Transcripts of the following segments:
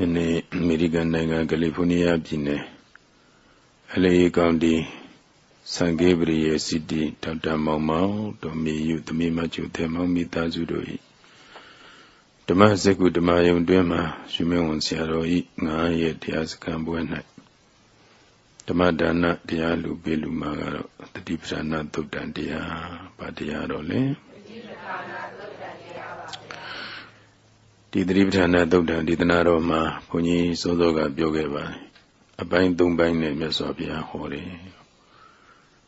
ယနေ့အမေရိကန်နိုင်ငံကယ်လီဖိုးနီးယားပြည်နယ်အလေးကောင်တီဆန်ကေးပရိယေစီတီဒေါက်တာမောင်မောင်တို့မြေယူသမီးမချုတဲ့မောင်မိသားစုတို့၏ဓမ္မစကုဓမ္မယုံတွင်မှရှင်မဝန်ဆရာတော်၏ငါးရက်တရားစခန်းပွဲ၌ဓမ္မဒါနတရားလူပေးလူမှာကတော့တတိပဌာနာသုတ်တန်တရားဗာတရားတော်လဲ ဒီသတိပဋ္ဌာန်သုတ်တံဒေသနာတော်မှာဘုန်းကြီးစောစောကပြောခဲ့ပါတယ်အပိုင်း၃ပိုင်းနဲ့မြတ်စွာဘုရားဟောတယ်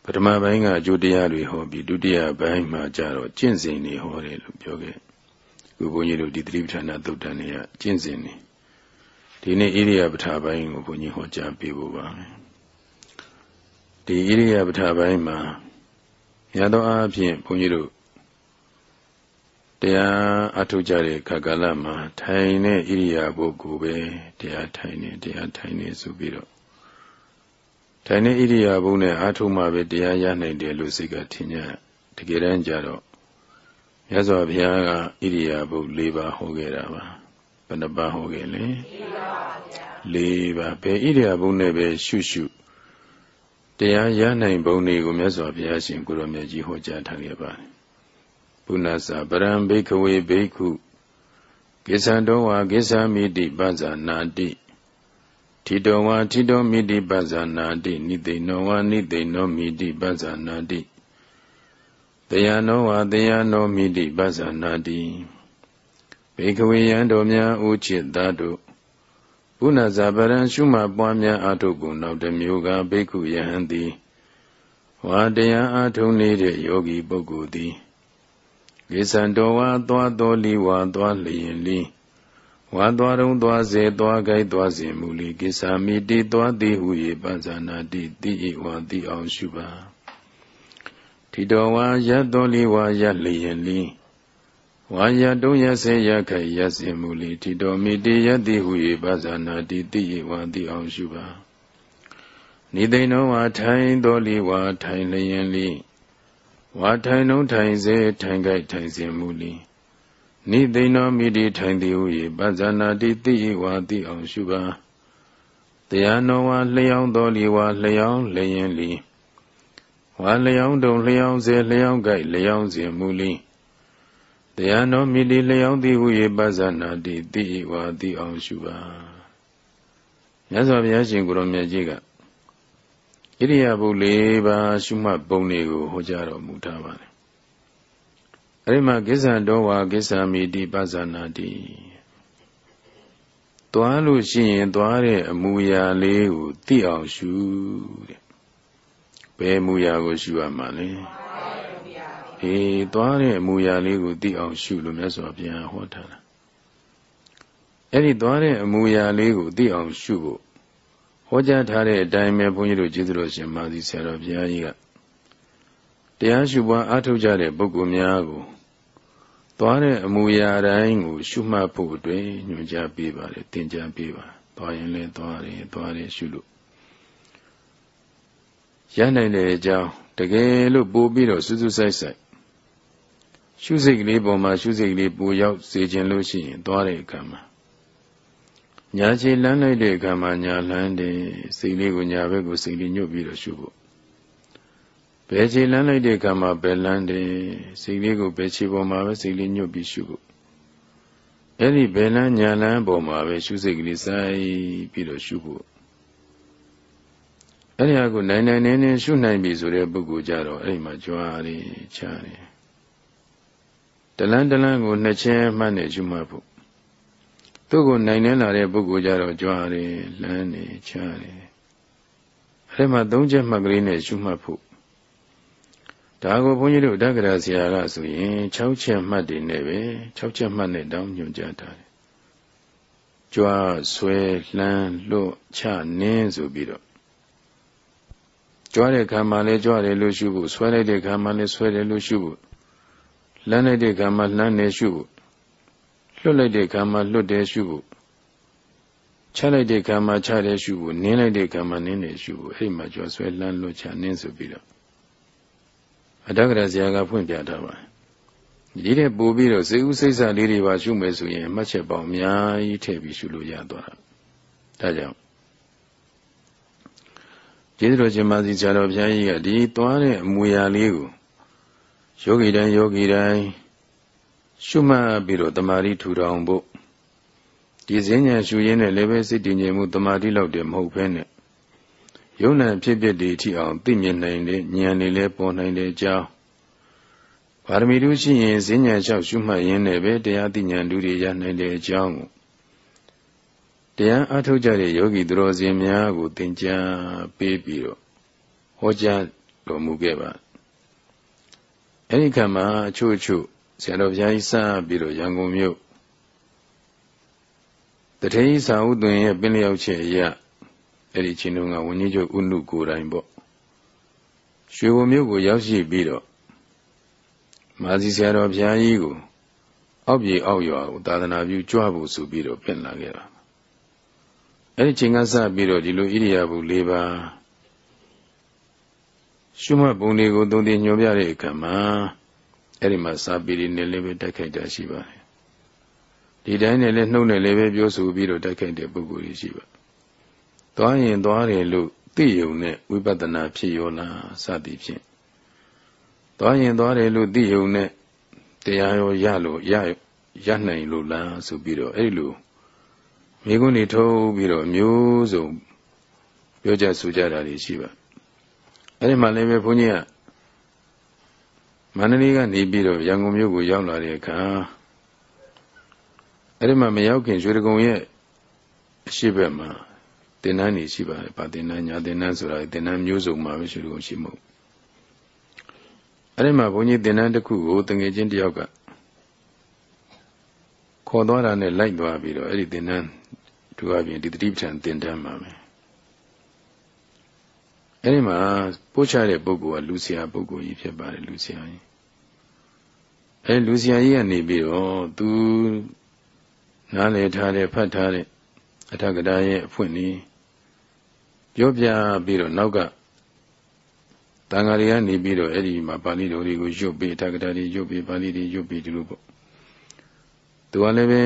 ပထမပိုင်းကအကျိုးတရားတွေဟောပြီးဒုတိယပိုင်းမှာကျတော့ကျင့်စဉ်တွေဟောတယ်လို့ပြောခဲ့ခုဘုန်းကြီးတို့ဒီသတိပဋ္ဌာန်သုတ်တံတွေကကျင့်စဉ်တွေဒီနေ့ဣရိယာပဋ္ဌာပိုင်းကိုဘုန်းကြီးဟောကြားပေးဖို့ပါဒီဣရိယာပဋ္ဌာပိုင်းမှာရသောအားဖြင့်ဘုန်းကြီးတို့ တရားအထုတ်ကြတဲ့ခါကာလမှာထိုင်တဲ့ဣရိယာပုဂ္ဂိုလ်ပဲတရားထိုင်နေတရားထိုင်နေဆိုပြီးတော့ထိုင်တဲ့ဣရိယာပုနဲ့အထုတ်မှပဲတရားရနိုင်တယ်လို့စိတ်ကထင်ကြတကယ်တမ်းကျတော့မြတ်စွာဘုရားကဣရိယာပု၄ပါးဟောခဲ့တာပါဘယ်နှပါးဟောခဲ့လဲ၄ပါးဘယ်ဣရိယာပုနဲ့ပဲရှုရှုတရားရနိုင်ပုံတွေကိုမြတ်စွာဘုရားရှင်ကိုရောမြတ်ကြီးဟောကြားထားခဲ့ပါတယ် ပုဏ္ဏသပရံဘိခဝေဘိက္ခုကိသံတော်ဝါကိသမိတိပဇာနာတိထီတော်ဝါထီတော်မိတိပဇာနာတိနိသိဏောဝါနိသိဏောမိတိပဇာနာတိတယနောဝါတယနောမိတိပဇာနာတိဘေကဝေယံတော်များဥจิตသားတို့ဘုနာဇာပရံရှုမှပွားများအထုကုန်နောက်တစ်မျိုးကဘိက္ခုယဟန်သည်ဝါတရားအထုံနေတဲ့ယောဂီပုဂ္ဂိုလ်သည် ကိသံတော်ဝါသွားတော်လီဝါသွားလျင်လီဝါသွားတုံးသွားစေသွားကြိုက်သွားစေမူလီကိသာမိတိသွားသည်ဟု၏ပဇာနာတိတိဤဝါတိအောင်ရှုပါထိတော်ဝါရတော်လီဝါရလျင်လီဝါရတုံးရစေရခိုက်ရစေမူလီထိတော်မိတိယတိဟု၏ပဇာနာတိတိဤဝါတိအောင်ရှုပါနိသိဏောဝါထိုင်တော်လီဝါထိုင်လျင်လီ ဝါထိုင်နှုံးထိုင်စေထိုင်ကြိုက်ထိုင်စဉ်မူလီနိသိဏောမိတိထိုင်သည်ဟု၏ပဇာနာတိတိဤဝါတိအောင်ရှုပါတရားတော်ဝါလျောင်းတော်လီဝါလျောင်းလျင်လီဝါလျောင်းတုံလျောင်းစေလျောင်းကြိုက်လျောင်းစဉ်မူလီတရားတော်မိတိလျောင်းသည်ဟု၏ပဇာနာတိတိဤဝါတိအောင်ရှုပါမြတ်စွာဘုရားရှင်ကိုရောမြတ်ကြီးက ဣရိယာပု၄ပါးရှုမှတ်ပုံတွေကိုဟောကြားတော်မူထားပါတယ်။အဲဒီမှာကိစ္ဆံတော်ဝါကိစ္ဆာမိတိပဇာနာတိသွားလို့ရှိရင်သွားတဲ့အမူအရာလေးကိုသိအောင်ရှုတဲ့။ဘယ်အမူအရာကိုရှုရမှာလဲ။အေးသွားတဲ့အမူအရာလေးကိုသိအောင်ရှုလို့မြတ်စွာဘုရားဟောထားတာ။အဲ့ဒီသွားတဲ့အမူအရာလေးကိုသိအောင်ရှုဖို့ ဟောကြားထားတဲ့အတိုင်းပဲဘုန်းကြီးတို့ကျေးဇူးတော်ရှင်မာသီဆရာတော်ဘုရားကြီးကတရားရှုပွားအားထုတ်ကြတဲ့ပုဂ္ဂိုလ်များကိုသွားတဲ့အမူအရာတိုင်းကို ရှုမှတ်ဖို့အတွက်ညွှန်ကြားပေးပါတယ်သင်ကြားပေးပါသွားရင်လည်းသွားတယ်သွားတယ်ရှုလို့ရနိုင်တဲ့အကြောင်းတကယ်လို့ပို့ပြီးတော့စူးစူးဆိုင်ဆိုင်ရှုစိတ်ကလေးပေါ်မှာရှုစိတ်ကလေးပူရောက်စေခြင်းလို့ရှိရင်သွားတဲ့အခါမှာ ညာချေလမ်းလိုက်တဲ့အခါမှာညာလမ်းတယ်စိတ်လေးကိုညာဘက်ကိုစိတ်လေးညှုပ်ပြီးတော့ရှုဖို့ဘယ်ချေလမ်းလိုက်တဲ့အခါမှာဘယ်လမ်းတယ်စိတ်လေးကိုဘယ်ချေပေါ်မှာပဲစိတ်လေးညှုပ်ပြီးရှုဖို့အဲ့ဒီဘယ်လမ်းညာလမ်းပေါ်မှာပဲရှုစိတ်ကလေးစိုက်ပြီးတော့ရှုဖို့အဲ့ဒီအကူနိုင်နိုင်နေနေရှုနိုင်ပြီဆိုတဲ့ပုဂ္ဂိုလ်ကြတော့အဲ့ဒီမှာကြွားရချားတယ်တလန်းတလန်းကိုနှစ်ချင်းမှတ်နေရှုမှတ်ဖို့ သူ့ကိုနိုင်နှင်းလာတဲ့ပုဂ္ဂိုလ်ကြတော့ကြွားတယ်လမ်းနေချားတယ်အဲမှာသုံးချက်မှတ်ကလေးနဲ့ရှုမှတ်ဖို့ဒါကိုဘုန်းကြီးတို့တက္ကရာဆရာကဆိုရင်6ချက်မှတ်တယ်နဲ့ပဲ6ချက်မှတ်နဲ့တောင်းညွှန်ကြားထားတယ်ကြွားဆွဲလှမ်းလွတ်ချနင်းဆိုပြီးတော့ကြွားတဲ့ခံမှလည်းကြွားတယ်လို့ရှုဖို့ဆွဲလိုက်တဲ့ခံမှလည်းဆွဲတယ်လို့ရှုဖို့လှမ်းလိုက်တဲ့ခံမှလှမ်းနေရှုဖို့ လွတ်လိုက်တဲ့ကံမှာလွတ်တယ်ရှုဖို့ချလိုက်တဲ့ကံမှာချတယ်ရှုဖို့နင်းလိုက်တဲ့ကံမှာနင်းတယ်ရှုဖို့အဲ့မှာကြော်ဆွဲလန်းလွတ်ချနင်းဆိုပြီးတော့အတ္တကရဇာကဖွင့်ပြထားပါဒီတဲ့ပို့ပြီးတော့စေဥစိတ်ဆလေးတွေပါရှုမယ်ဆိုရင်မှတ်ချက်ပေါင်းအများကြီးထည့်ပြီးရှုလို့ရသွားတာဒါကြောင့်ကျေးဇူးတော်ရှင်မာစီဆရာတော်ဘုရားကြီးကဒီသွားတဲ့အမူအရာလေးကိုယောဂီတိုင်းယောဂီတိုင်း ရှုမှတ်ပြီးတော့တမာတိထူထောင်ဖို့ဒီစဉ္ညာရှုရင်းနဲ့လည်းပဲစိတ်တည်ငြိမ်မှုတမာတိလောက်တည်းမဟုတ်ဘဲနဲ့ယုံနာဖြစ်ဖြစ်ဒီအထိအောင်သိမြင်နိုင်တဲ့ဉာဏ်တွေလည်းပေါ်နိုင်တဲ့အကြောင်းပါရမီတို့ရှိရင်စဉ္ညာလျှောက်ရှုမှတ်ရင်းနဲ့ပဲတရားသိဉာဏ်တို့တွေရနိုင်တဲ့အကြောင်းကိုတရားအထုတ်ကြတဲ့ယောဂီသူတော်စင်များကိုသင်ကြားပေးပြီးတော့ဟောကြားတော်မူခဲ့ပါအဲဒီခါမှာအချို့အချို့ ဆရာတော်ဘုရားကြီးစပြီးတော့ရန်ကုန်မြို့တထေးစာဥသွင်ရဲ့ပင်လျောက်ချက်အရာအဲ့ဒီချင်းတုန်းကဝင်းကြီးချုပ်ဥနုကိုယ်တိုင်ပေါ့ရွှေဘုံမြို့ကိုရောက်ရှိပြီးတော့မာစီဆရာတော်ဘုရားကြီးကိုအောက်ပြေအောက်ရွာကိုသာသနာပြုကြွဖို့ဆိုပြီးတော့ပြင်လာခဲ့တာအဲ့ဒီချိန်ကစပြီးတော့ဒီလိုဣရိယာပု၄ပါးရှုမှတ်ပုံတွေကိုသုံးသင်ညွှန်ပြတဲ့အခါမှာ အဲ့ဒီမှာစာပေတွေနဲ့လည်းပဲတက်ခိုက်တာရှိပါတယ်ဒီတိုင်းနဲ့လည်းနှုတ်နဲ့လည်းပဲပြောဆိုပြီးတော့တက်ခိုက်တဲ့ပုဂ္ဂိုလ်တွေရှိပါသွားရင်သွားတယ်လို့သိယုံနဲ့ဝိပဿနာဖြစ်ရောလားစသည်ဖြင့်သွားရင်သွားတယ်လို့သိယုံနဲ့တရားရောရလို့ရရနိုင်လို့လားဆိုပြီးတော့အဲ့လိုမိကုန်းတွေထုတ်ပြီးတော့မျိုးစုံပြောကြဆိုကြတာတွေရှိပါအဲ့ဒီမှာလည်းပဲဘုန်းကြီးက မန္တလေးကနေပြီးတော့ရန်ကုန်မြို့ကိုရောက်လာတဲ့အခါအဲ့ဒီမှာမရောက်ခင်ရွှေတကုံရဲ့အရှိဘက်မှာတင်နန်းနေရှိပါတယ်ဗာတင်နန်းညာတင်နန်းဆိုတာတင်နန်းမျိုးစုံမှာပဲရွှေတကုံရှိမဟုတ်အဲ့ဒီမှာဘုန်းကြီးတင်နန်းတစ်ခုကိုတငယ်ချင်းတယောက်ကခေါ်သွားတာနဲ့လိုက်သွားပြီးတော့အဲ့ဒီတင်နန်းသူအပြင်ဒီတတိပဋ္ဌာန်တင်တန်းမှာပဲအဲ့ဒီမှာပို့ချတဲ့ပုဂ္ဂိုလ်ကလူဆရာပုဂ္ဂိုလ်ကြီးဖြစ်ပါတယ်လူဆရာကြီး အဲလူဆရာကြီးကနေပြီးတော့သူနားလည်ထားတဲ့ဖတ်ထားတဲ့အထက်ကရာရဲ့အဖွင့်นี้ပြောပြပြီးတော့နောက်ကတန်ဃာတွေကနေပြီးတော့အဲ့ဒီမှာပါဠိတော်တွေကိုရွတ်ပြီးအထက်ကရာတွေရွတ်ပြီးပါဠိတွေရွတ်ပြီးဒီလိုပေါ့သူကလည်းပဲ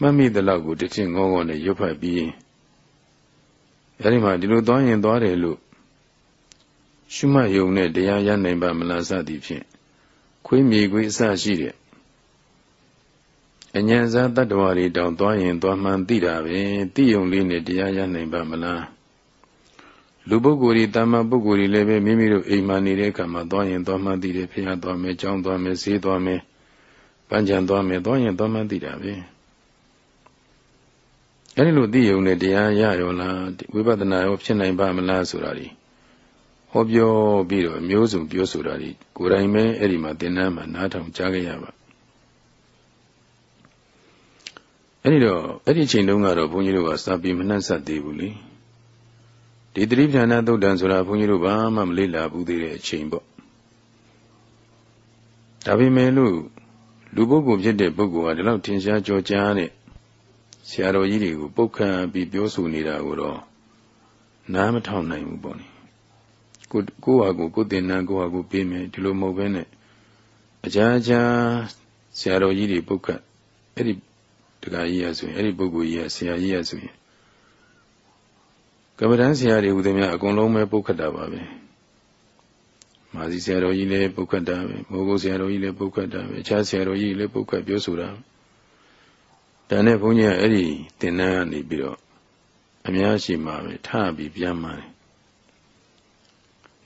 မှတ်မိတဲ့လောက်ကိုတချင်းငေါငေါနဲ့ရွတ်ဖတ်ပြီးအဲဒီမှာဒီလိုသွားရင်သွားတယ်လို့ရှုမှတ်ယုံနဲ့တရားရနိုင်ပါမလားစသည်ဖြင့် ခွေးမြေခွေးအစရှိတဲ့အញ្ញံစားတ attva တွေတောင်သွားရင်သွားမှန်သိတာပဲသိယုံလေးနဲ့တရားရနိုင်ပါမလားလူပုဂ္ဂိုလ်တွေတာမန်ပုဂ္ဂိုလ်တွေလည်းပဲမိမိတို့အိမ်မှာနေတဲ့အခါမှာသွားရင်သွားမှန်သိတယ်ဖះသွားမယ်ကြောင်းသွားမယ်ဈေးသွားမယ်ပန်းချံသွားမယ်သွားရင်သွားမှန်သိတာပဲအဲဒီလိုသိယုံနဲ့တရားရရောလားဝိပဿနာရောဖြစ်နိုင်ပါမလားဆိုတာဒီ ဟောပြောပြီးတော့မျိုးစုံပြောဆိုတာဒီကိုယ်တိုင်ပဲအဲ့ဒီမှာသင်္นานမှာနားထောင်ကြားခဲ့ရပါအဲ့ဒီတော့အဲ့ဒီချိန်တုန်းကတော့ဘုန်းကြီးတို့ကစာပေမနှက်ဆက်သေးဘူးလေဒီသတိပ္ပဏသုတ်တံဆိုတာဘုန်းကြီးတို့ဘာမှမလေ့လာဘူးသေးတဲ့အချိန်ပေါ့ဒါပေမဲ့လို့လူပုဂ္ဂိုလ်ဖြစ်တဲ့ပုဂ္ဂိုလ်ဟာဒီလောက်ထင်ရှားကြောကြားတဲ့ဆရာတော်ကြီးတွေကိုပုတ်ခံပြီးပြောဆိုနေတာကိုတော့နားမထောင်နိုင်ဘူးပေါ့နိ ကိုကိုဟာကိုကိုတင်နန်းကိုဟာကိုပေးမယ်ဒီလိုမဟုတ်ဘဲနဲ့အကြာကြာဆရာတော်ကြီးတွေပုတ်ခတ်အဲ့ဒီတခါကြီးရဆိုရင်အဲ့ဒီပုဂ္ဂိုလ်ကြီးရဆရာကြီးရဆိုရင်ကမ္မဋ္ဌာန်းဆရာတွေဟူသည်များအကုန်လုံးပဲပုတ်ခတ်တာပါပဲမာစီဆရာတော်ကြီးလည်းပုတ်ခတ်တာပဲမိုးကုတ်ဆရာတော်ကြီးလည်းပုတ်ခတ်တာပဲအခြားဆရာတော်ကြီးလည်းပုတ်ခတ်ပြောဆိုတာဒါနဲ့ဘုန်းကြီးကအဲ့ဒီတင်နန်းကနေပြီးတော့အများရှိမှပဲထပြီးပြန်มาတယ်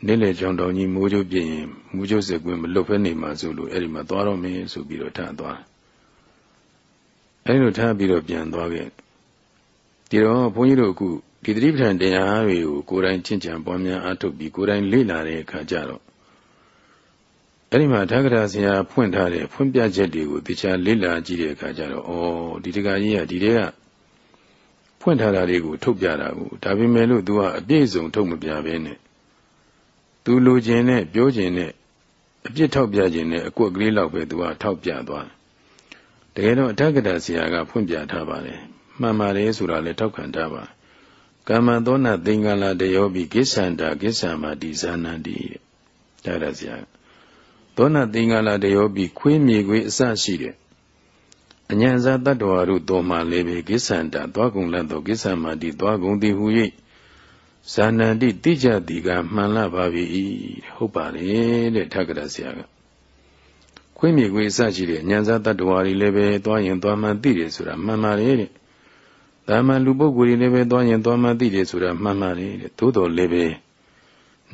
နေ့လေကြောင်တော်ကြီးမိုးကြိုးပြင်းရင်မိုးကြိုးစက်ကွင်းမလွတ်ဖဲနေမှာဆိုလို့အဲ့ဒီမှာသွားတော့မင်းဆိုပြီးတော့ထသွားအဲ့လိုထပြီးတော့ပြန်သွားခဲ့ဒီတော့ဘုန်းကြီးတို့အခုဒီသတိပဋ္ဌာန်တရားတွေကိုကိုယ်တိုင်ချင့်ကြံပွားများအားထုတ်ပြီးကိုယ်တိုင်လေ့လာတဲ့အခါကျတော့အဲ့ဒီမှာဓဂရဆရာဖွင့်ထားတဲ့ဖွင့်ပြချက်တွေကိုတရားလေ့လာကြည့်တဲ့အခါကျတော့ဩဒီတကကြီးကဒီတဲကဖွင့်ထားတာလေးကိုထုတ်ပြတာကိုဒါပေမဲ့လို့ तू ကအပြည့်စုံထုတ်မပြဘဲနဲ့ သူလိုချင်တဲ့ပြောချင်တဲ့အပြစ်ထောက်ပြခြင်းနဲ့အကွက်ကလေးလောက်ပဲသူကထောက်ပြသွားတကယ်တော့အတ္တကတဆရာကဖွင့်ပြထားပါတယ်မှန်ပါတယ်ဆိုတာလည်းထောက်ခံထားပါကမ္မသောနာသင်္ကလာတယောပိကိစ္ဆန္တာကိစ္ဆာမတိဇာနန္တိတဲ့ဒါရဆရာသောနာသင်္ကာလတယောပြီးခွေးမြေခွေးအစရှိတဲ့အញ្ញံဇာတတ္တဝါတို့တော်မှလည်းပဲကိစ္ဆန္တာသွားကုန်လတ်သောကိစ္ဆမာတိသွားကုန်သည်ဟု၍ ဇာနန္တိတိကြတိကမှန်လာပါပြီဟုတ်ပါလေတဲ့ထက္ကရာဆရာကခွေးမြေခွေးအစရှိတဲ့အញ្ញံဇာတတ္တဝါတွေလည်းပဲသွားရင်သွားမှသိတယ်ဆိုတာမှန်ပါလေတဲ့ဒါမှလူပုဂ္ဂိုလ်တွေလည်းပဲသွားရင်သွားမှသိတယ်ဆိုတာမှန်ပါလေတဲ့သို့တော်လည်းပဲ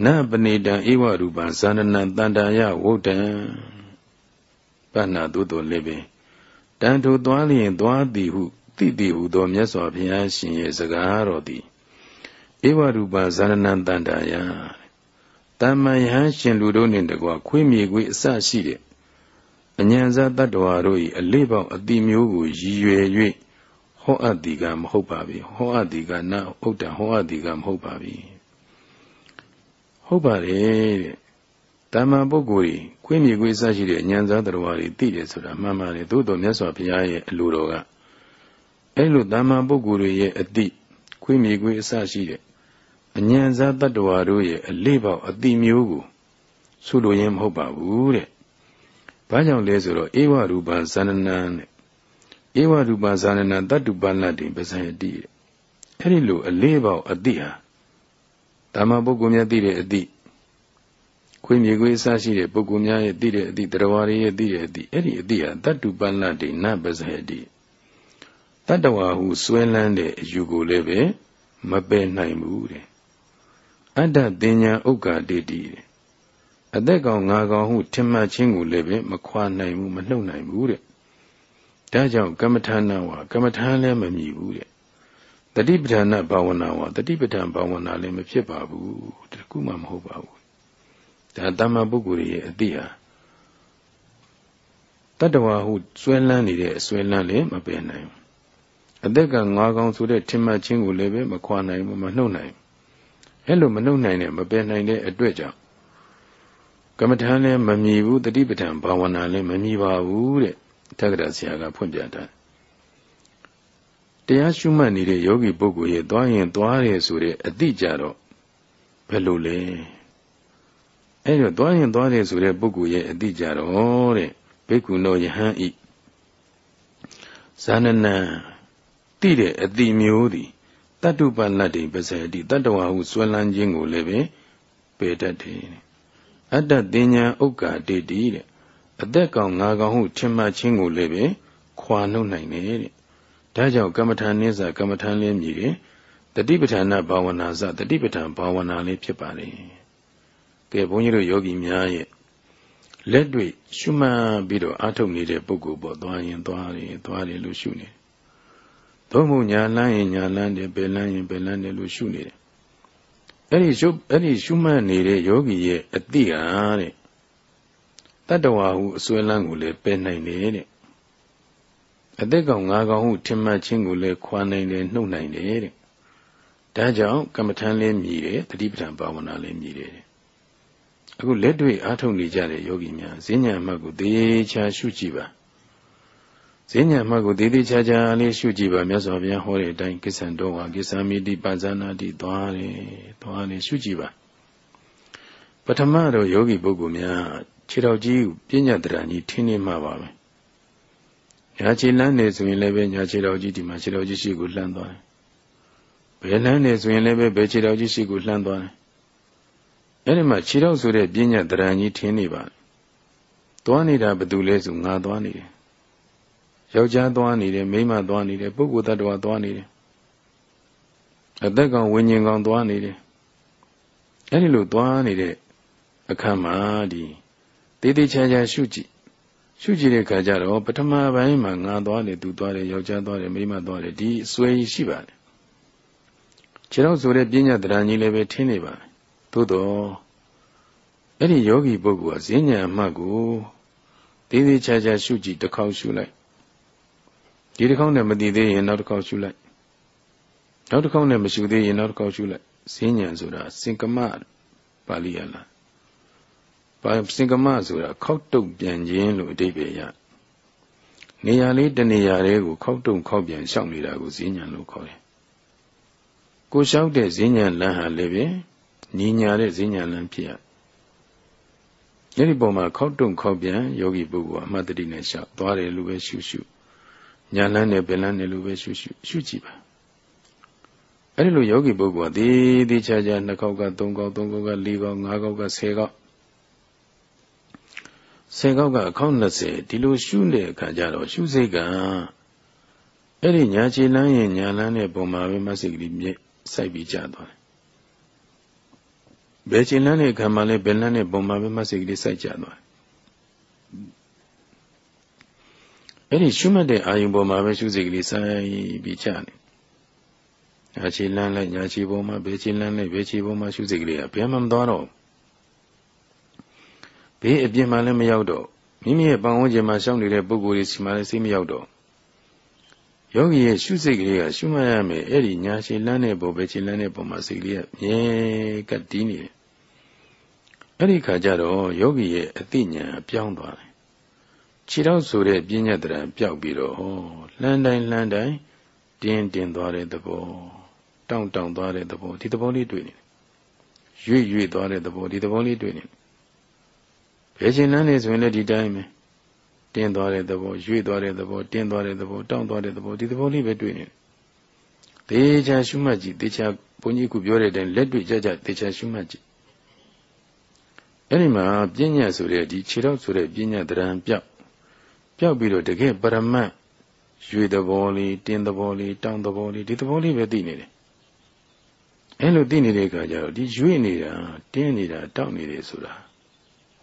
နပဏိတံဧဝရူပံဇာနနံတန္တာယဝုဒ္ဒံပဏ္ဏသို့တော်လည်းပဲတန်ထိုသွားလျင်သွားသည်ဟုသိသည်ဟုသောမြတ်စွာဘုရားရှင်ရဲ့စကားတော်သည် ဧဝရူပဇာနနံတန္တာယတမ္မယဟရှင်လူတို့နှင့်တကွခွေးမြေခွေးအစရှိတဲ့အញ្ញံဇတတ္တဝါတို့၏အလေးပေါင်းအတိမျိုးကိုရည်ရွယ်၍ဟောအပ်သည်ကမဟုတ်ပါပြီဟောအပ်သည်ကနဟုတ်တယ်ဟောအပ်သည်ကမဟုတ်ပါပြီဟုတ်ပါတယ်တဲ့တမ္မာပုဂ္ဂိုလ်ကြီးခွေးမြေခွေးစရှိတဲ့ဉာဏ်သားတော်တွေသိတယ်ဆိုတာမှန်ပါတယ်သို့တော်မြတ်စွာဘုရားရဲ့အလိုတော်ကအဲ့လိုတမ္မာပုဂ္ဂိုလ်တွေရဲ့အတိခွေးမြေခွေးအစရှိတဲ့ အဉာဏ်သားတ attva တို့ရဲ့အလေးပေါက်အတိမျိုးကိုဆိုလိုရင်းမဟုတ်ပါဘူးတဲ့ဘာကြောင့်လဲဆိုတော့ဧဝရူပဇာနနံတဲ့ဧဝရူပဇာနနံတတုပလတ်တိပဇယတိတဲ့အဲ့ဒီလိုအလေးပေါက်အတိဟာဓမ္မပုဂ္ဂိုလ်များသိတဲ့အတိခွေးမြေခွေးအစရှိတဲ့ပုဂ္ဂိုလ်များရဲ့သိတဲ့အတိတရားတွေရဲ့သိတဲ့အတိအဲ့ဒီအတိဟာတတုပလတ်တိနပဇယတိတတ္တဝါဟုစွဲလန်းတဲ့အယူကိုလည်းပဲမပယ်နိုင်ဘူးတဲ့ အတ္တတင်ညာဥက္ကာတိတိတဲ့အသက်ကောင်ငါကောင်ဟုထင်မှတ်ခြင်းကိုလည်းပဲမခွာနိုင်ဘူးမနှုတ်နိုင်ဘူးတဲ့ဒါကြောင့်ကမ္မထာနာဝကမ္မထာလည်းမမြည်ဘူးတဲ့တတိပဋ္ဌာနဘာဝနာဝတတိပဋ္ဌာန်ဘာဝနာလည်းမဖြစ်ပါဘူးတခုမှမဟုတ်ပါဘူးဒါတမ္မာပုဂ္ဂိုလ်ရဲ့အတိဟာတတ္တဝါဟုစွဲလန်းနေတဲ့အစွဲလန်းလည်းမပယ်နိုင်ဘူးအသက်ကငါးကောင်ဆိုတဲ့ထင်မှတ်ခြင်းကိုလည်းပဲမခွာနိုင်ဘူးမနှုတ်နိုင် အဲ့လိုမနှုတ်နိုင်တဲ့မပယ်နိုင်တဲ့အတွက်ကြောင့်ကမ္မထာလည်းမမြည်ဘူးတတိပဋ္ဌာန်ဘာဝနာလည်းမမြည်ပါဘူးတဲ့တက္ကရာဆရာကဖွင့်ပြတာတရားရှုမှတ်နေတဲ့ယောဂီပုဂ္ဂိုလ်ရဲ့သွားရင်သွားတယ်ဆိုတဲ့အတိကြတော့ဘယ်လိုလဲအဲ့တော့သွားရင်သွားတယ်ဆိုတဲ့ပုဂ္ဂိုလ်ရဲ့အတိကြတော့တဲ့ဘိက္ခုနောယဟန်ဤဇာနနံတိတဲ့အတိမျိုးသည် တတ္တုပလတ်တိပဇေတိတတ္တဝါဟုဆွဲလန်းခြင်းကိုလည်းပဲပယ်တတ်တယ်အတ္တတင်ညာဥက္ကာတိတိတဲ့အသက်ကောင်ငါကောင်ဟုထင်မှတ်ခြင်းကိုလည်းပဲခွာနှုတ်နိုင်တယ်တဲ့ဒါကြောင့်ကမ္မထာနည်းစာကမ္မထာလေးမြည်တယ်တတိပဋ္ဌာနာဘာဝနာစတတိပဋ္ဌာန်ဘာဝနာလေးဖြစ်ပါလေကဲဘုန်းကြီးတို့ယောဂီများရဲ့လက်တွေ့ရှုမှတ်ပြီးတော့အားထုတ်နေတဲ့ပုဂ္ဂိုလ်ပေါ့သွားရင်သွားတယ်သွားတယ်လို့ရှုနေတယ် သို့မဟုတ်ညာလန်းရင်ညာလန်းတယ်ပယ်လန်းရင်ပယ်လန်းတယ်လို့ရှုနေတယ်အဲ့ဒီရှုအဲ့ဒီရှုမှတ်နေတဲ့ယောဂီရဲ့အတိဟာတဲ့တတ္တဝါဟုအစွဲလန်းကိုလည်းပယ်နိုင်တယ်တဲ့အသက်ကောင်ငါကောင်ဟုထင်မှတ်ခြင်းကိုလည်းခွာနိုင်တယ်နှုတ်နိုင်တယ်တဲ့ဒါကြောင့်ကမ္မထံလေးမြည်တယ်တတိပဋ္ဌာန်ဘာဝနာလေးမြည်တယ်အခုလက်တွေ့အားထုတ်နေကြတဲ့ယောဂီများဈဉ္ညာမှတ်ကိုသေချာရှုကြည့်ပါ ဈဉ္ညာမှတ်ကိုသေသေးချာချာလေးရှုကြည့်ပါမြတ်စွာဘုရားဟောတဲ့အတိုင်းကိစ္ဆံတော်ဟာကိစ္ဆာမိတိပဇာနာတိသွားတယ်သွားတယ်ရှုကြည့်ပါပထမတော့ယောဂီပုဂ္ဂိုလ်များခြေတော်ကြီးပညာတရာကြီးထင်းနေမှာပါပဲညာခြေလန်းနေဆိုရင်လည်းပဲညာခြေတော်ကြီးဒီမှာခြေတော်ကြီးရှိကိုလှမ်းသွားတယ်ဘယ်လန်းနေဆိုရင်လည်းပဲဘယ်ခြေတော်ကြီးရှိကိုလှမ်းသွားတယ်အဲ့ဒီမှာခြေတော်ဆိုတဲ့ပညာတရာကြီးထင်းနေပါသွားနေတာဘယ်သူလဲဆိုငါသွားနေတယ် ယောက်ျားသွားနေတယ်မိန်းမသွားနေတယ်ပုဂ္ဂိုလ်တ attva သွားနေတယ်အသက်ကောင်ဝိညာဉ်ကောင်သွားနေတယ်အဲ့ဒီလိုသွားနေတဲ့အခါမှာဒီတေးသေးချာချာရှုကြည့်ရှုကြည့်တဲ့အခါကျတော့ပထမပိုင်းမှာငါသွားတယ်သူသွားတယ်ယောက်ျားသွားတယ်မိန်းမသွားတယ်ဒီအစွဲကြီးရှိပါတယ်ခြေတော့ဆိုတဲ့ပညာတရားကြီးလည်းပဲထင်းနေပါတယ်သို့တော့အဲ့ဒီယောဂီပုဂ္ဂိုလ်ကဈဉ္ညာအမှတ်ကိုသေးသေးချာချာရှုကြည့်တစ်ခေါက်ရှုလိုက် ဒီတစ်ခေါက်နဲ့မတည်သေးရင်နောက်တစ်ခေါက်ရှုလိုက်နောက်တစ်ခေါက်နဲ့မရှုသေးရင်နောက်တစ်ခေါက်ရှုလိုက်ဈဉ္ညာဆိုတာစင်ကမပါဠိရလားပါစင်ကမဆိုတာခောက်တုတ်ပြန်ခြင်းလို့အဓိပ္ပာယ်ရနေရာလေးတနေရာလေးကိုခောက်တုံခောက်ပြန်ရှောက်နေတာကိုဈဉ္ညာလို့ခေါ်တယ်ကိုလျှောက်တဲ့ဈဉ္ညာလမ်းဟာလည်းပဲညီညာတဲ့ဈဉ္ညာလမ်းဖြစ်ရအဲ့ဒီပုံမှာခောက်တုံခောက်ပြန်ယောဂီပုဂ္ဂိုလ်အမှတ်တတိနဲ့ရှောက်သွားတယ်လို့ပဲရှုရှု ညာလန်းနဲ့ပင်လန်းနဲ့လို့ပဲရှုရှုရှုကြည့်ပါအဲ့ဒီလိုယောဂီပုဂ္ဂိုလ်ကဒီဒီချာချာနှစ်ခေါက်ကသုံးခေါက်သုံးခေါက်ကလေးခေါက်ငါးခေါက်ကဆယ်ခေါက်ဆယ်ခေါက်ကအခေါက်20ဒီလိုရှုတဲ့အခါကျတော့ရှုစိတ်ကအဲ့ဒီညာခြေလန်းရင်ညာလန်းတဲ့ပုံမှာပဲမဆိတ်ကလေးမြဲစိုက်ပြီးကြသွားတယ်ဘယ်ခြေလန်းတဲ့ခံမှာလဲဘယ်လန်းတဲ့ပုံမှာပဲမဆိတ်ကလေးစိုက်ကြသွားတယ် အဲ့ဒီရှုမှတ်တဲ့အာယုံပေါ်မှာပဲရှုစိတ်ကလေးစိုက်ပြီးကြတယ်ညာခြေလန်းလိုက်ညာခြေပေါ်မှာဘယ်ခြေလန်းလိုက်ဘယ်ခြေပေါ်မှာရှုစိတ်ကလေးကဘယ်မှမသွားတော့ဘေးအပြင်မှာလည်းမရောက်တော့မိမိရဲ့ပတ်ဝန်းကျင်မှာရှောင်းနေတဲ့ပုဂ္ဂိုလ်တွေစီမှာလည်းစိတ်မရောက်တော့ယောဂီရဲ့ရှုစိတ်ကလေးကရှုမှတ်ရမယ်အဲ့ဒီညာရှည်လန်းတဲ့ပုံပဲရှည်လန်းတဲ့ပုံမှာစိတ်ကလေးကမြဲကပ်တီးနေတယ်အဲ့ဒီခါကျတော့ယောဂီရဲ့အသိဉာဏ်အပြောင်းသွားတယ် ခြေတော့ဆိုတဲ့ပြဉ္ညာတရံပျောက်ပြီးတော့ဟောလှမ်းတိုင်းလှမ်းတိုင်းတင်းတင်းသွားတဲ့သဘောတောင့်တောင့်သွားတဲ့သဘောဒီသဘောလေးတွေ့နေတယ်ရွေ့ရွေ့သွားတဲ့သဘောဒီသဘောလေးတွေ့နေတယ်ဘယ်ချိန်လန်းနေဆိုရင်လည်းဒီတိုင်းပဲတင်းသွားတဲ့သဘောရွေ့သွားတဲ့သဘောတင်းသွားတဲ့သဘောတောင့်သွားတဲ့သဘောဒီသဘောလေးပဲတွေ့နေတယ်သေချာရှုမှတ်ကြည့်သေချာဘုန်းကြီးကပြောတဲ့အတိုင်းလက်တွေ့ကြကြသေချာရှုမှတ်ကြည့်အဲ့ဒီမှာပြဉ္ညာဆိုတဲ့ဒီခြေတော့ဆိုတဲ့ပြဉ္ညာတရံပြောက် ပြောက်ပြီးတော့တကယ်ပရမတ်ရွေသဘောလေးတင်းသဘောလေးတောင်းသဘောလေးဒီသဘောလေးပဲသိနေတယ်အဲ့လိုသိနေတဲ့အခါကျတော့ဒီရွေနေတာတင်းနေတာတောက်နေတယ်ဆိုတာ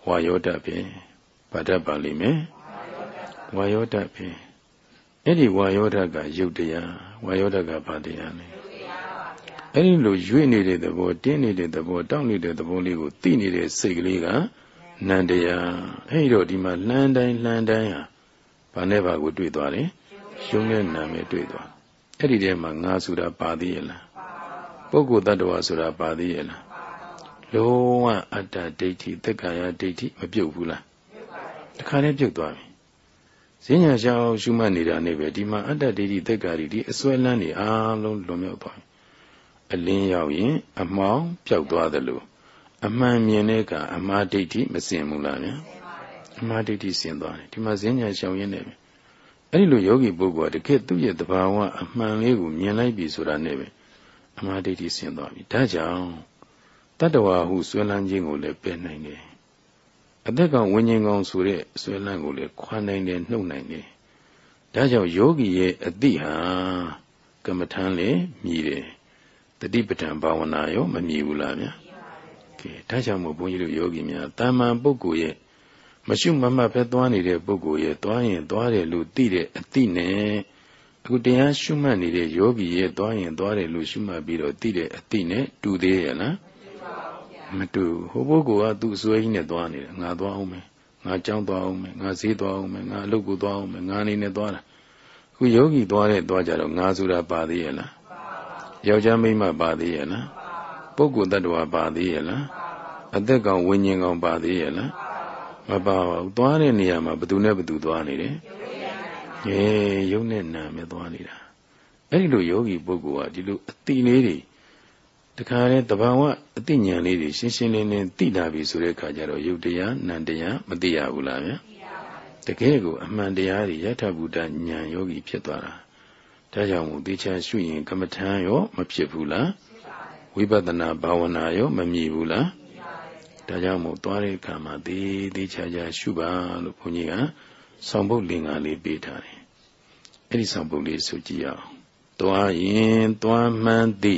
ဝါယောတပဲဗာတတ်ပါလိမ့်မယ်ဝါယောတပဲအဲ့ဒီဝါယောတကယုတ်တရားဝါယောတကဘာတရားလဲအဲ့ဒီလိုရွေ့နေတဲ့သဘောတင်းနေတဲ့သဘောတောက်နေတဲ့သဘောလေးကိုသိနေတဲ့စိတ်ကလေးကနန္တရားအဲ့ဒီတော့ဒီမှာလှမ်းတိုင်းလှမ်းတိုင်းဟာ ဘာနဲ့ဘာကိုတွေ့သွားတယ်ရှုံးတဲ့နာမည်တွေ့သွားအဲ့ဒီထဲမှာငါဆိုတာပါသေးရဲ့လားပုဂ္ဂိုလ်တ attva ဆိုတာပါသေးရဲ့လားလုံးဝအတ္တဒိဋ္ဌိသက်ကာယဒိဋ္ဌိမပြုတ်ဘူးလားတခါတည်းပြုတ်သွားပြီဈဉ္ညာရှောင်းရှုမှတ်နေတာနေပဲဒီမှာအတ္တဒိဋ္ဌိသက်ကာရီဒီအစွဲလန်းနေအားလုံးလွန်မြောက်သွားပြီအလင်းရောက်ရင် အမှောင်ပျောက်သွားသလိုအမှန်မြင်တဲ့ကအမှားဒိဋ္ဌိမစင်ဘူးလားဗျာ အမှားဒိဋ္ဌိစင်သွားတယ်ဒီမှာဈဉ္ညာရှောင်းရင်းနေပြီအဲ့ဒီလိုယောဂီပုဂ္ဂိုလ်ကတကယ်သူ့ရဲ့တဘာဝအမှန်လေးကိုမြင်လိုက်ပြီဆိုတာနဲ့ပဲအမှားဒိဋ္ဌိစင်သွားပြီဒါကြောင့်တတ္တဝါဟုဆွဲလန်းခြင်းကိုလည်းပယ်နိုင်တယ်အသက်ကောင်ဝิญဉ်ကောင်ဆိုတဲ့ဆွဲလန်းကိုလည်းခွာနိုင်တယ်နှုတ်နိုင်တယ်ဒါကြောင့်ယောဂီရဲ့အတိဟာကမ္မထမ်းလည်းမြည်တယ်တတိပဋ္ဌာန်ဘာဝနာရောမမြည်ဘူးလားဗျာကဲဒါကြောင့်မို့ဘုန်းကြီးတို့ယောဂီများတာမန်ပုဂ္ဂိုလ်ရဲ့ မရှုမမှတ်ပဲသွားနေတဲ့ပုဂ္ဂိုလ်ရဲ့သွားရင်သွားတယ်လို့သိတဲ့အတိနဲ့အခုတရားရှုမှတ်နေတဲ့ယောဂီရဲ့သွားရင်သွားတယ်လို့ရှုမှတ်ပြီးတော့သိတဲ့အတိနဲ့တူသေးရဲ့လားမတူဟိုပုဂ္ဂိုလ်ကသူ့အစွဲကြီးနဲ့သွားနေတယ်ငါသွားအောင်မယ်ငါကြောင်းသွားအောင်မယ်ငါဈေးသွားအောင်မယ်ငါအလုပ်ကိုသွားအောင်မယ်ငါအနေနဲ့သွားတာခုယောဂီသွားတဲ့သွားကြတော့ငါဆိုတာပါသေးရဲ့လားယောက်ျားမိန်းမပါသေးရဲ့လားပုဂ္ဂိုလ်တ attva ပါသေးရဲ့လားအသက်ကောင်ဝิญဉ်ကောင်ပါသေးရဲ့လား မပါပါဘူးသွားတဲ့နေရာမှာဘသူနဲ့ဘသူသွားနေတယ်အေးယုံနဲ့နာမဲ့သွားနေတာအဲ့ဒီလိုယောဂီပုဂ္ဂိုလ်ကဒီလိုအတိလေးတွေတခါလေတဘာဝအသိဉာဏ်လေးတွေရှင်းရှင်းလင်းလင်းသိလာပြီဆိုတဲ့အခါကျတော့ယုတ်တရားနံတရားမသိရဘူးလားဗျာတကယ်ကိုအမှန်တရားတွေယထာဘုဒ္ဓဉာဏ်ယောဂီဖြစ်သွားတာဒါကြောင့်မို့တေချာရှုရင်ကမ္မထံရောမဖြစ်ဘူးလားဝိပဿနာဘာဝနာရောမမြည်ဘူးလား ဒါကြောင့်မို့သွားတဲ့အခါမှာသေသေးချာချာရှုပါလို့ဘုန်းကြီးကဆောင်ပုတ်လင်္ကာလေးပေးထားတယ်အဲ့ဒီဆောင်ပုတ်လေးဆိုကြည့်အောင်သွားရင်သွားမှန်းသိ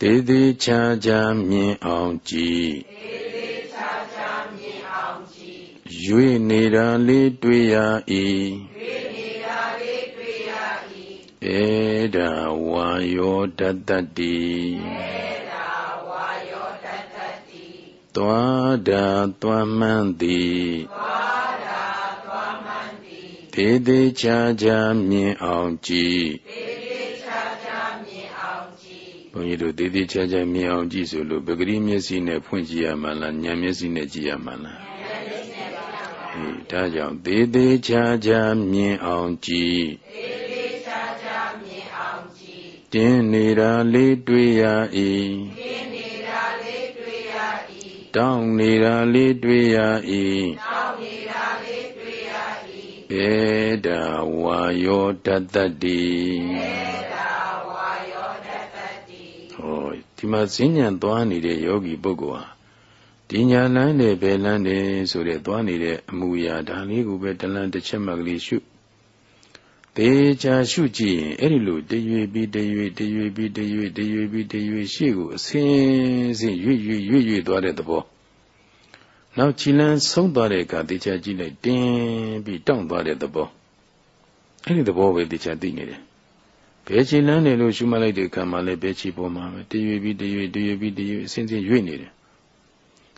တေသေးချာချာမြင်အောင်ကြည်ရွေနေတာလေးတွေ့ရ၏ဧဒါဝါယောတတ္တတိ သွားတာသွားမှန်းသည်သေသေးချာချာမြင်အောင်ကြည်ဘုန်းကြီးတို့တည်တည်ချာချာမြင်အောင်ကြည့်ဆိုလို့ပဂရိမျက်စိနဲ့ဖွင့်ကြည့်ရမှာလားဉာဏ်မျက်စိနဲ့ကြည့်ရမှာလားဉာဏ်မျက်စိနဲ့ပါဘုရား။ဒါကြောင့်တည်တည်ချာချာမြင်အောင်ကြည့်တည်တည်ချာချာမြင်အောင်ကြည့်တင်းနေတာလေးတွေ့ရ၏ တင်းနေတာလေးတွေ့ရ၏တောင်းနေတာလေးတွေ့ရ၏တောင်းနေတာလေးတွေ့ရ၏ဘေဒဝါယောတတ္တတိဘေဒဝါယောတတ္တတိဟောဒီမှာဈဉ္ဉံသွားနေတဲ့ယောဂီပုဂ္ဂိုလ်ဟာဒီညာလန်းနဲ့ဘယ်လန်းတယ်ဆိုတဲ့သွားနေတဲ့အမူအရာဒါလေးကိုပဲတလန်းတစ်ချက်မှကလေးရှု သေချာရှုကြည့်ရင်အဲ့ဒီလိုတရွေပြီးတရွေတရွေပြီးတရွေတရွေပြီးတရွေရှေ့ကိုအစင်းစင်းရွေ့ရွေ့ရွေ့ရွေ့သွားတဲ့သဘောနောက်ခြိလန်းဆုံးသွားတဲ့အခါသေချာကြည့်လိုက်တင်းပြီးတောင့်သွားတဲ့သဘောအဲ့ဒီသဘောပဲသေချာသိနေတယ်ဘယ်ခြိလန်းနေလို့ရှုမှတ်လိုက်တဲ့အခါမှာလည်းဘယ်ခြိပေါ်မှာပဲတရွေပြီးတရွေတရွေပြီးတရွေအစင်းစင်းရွေ့နေတယ်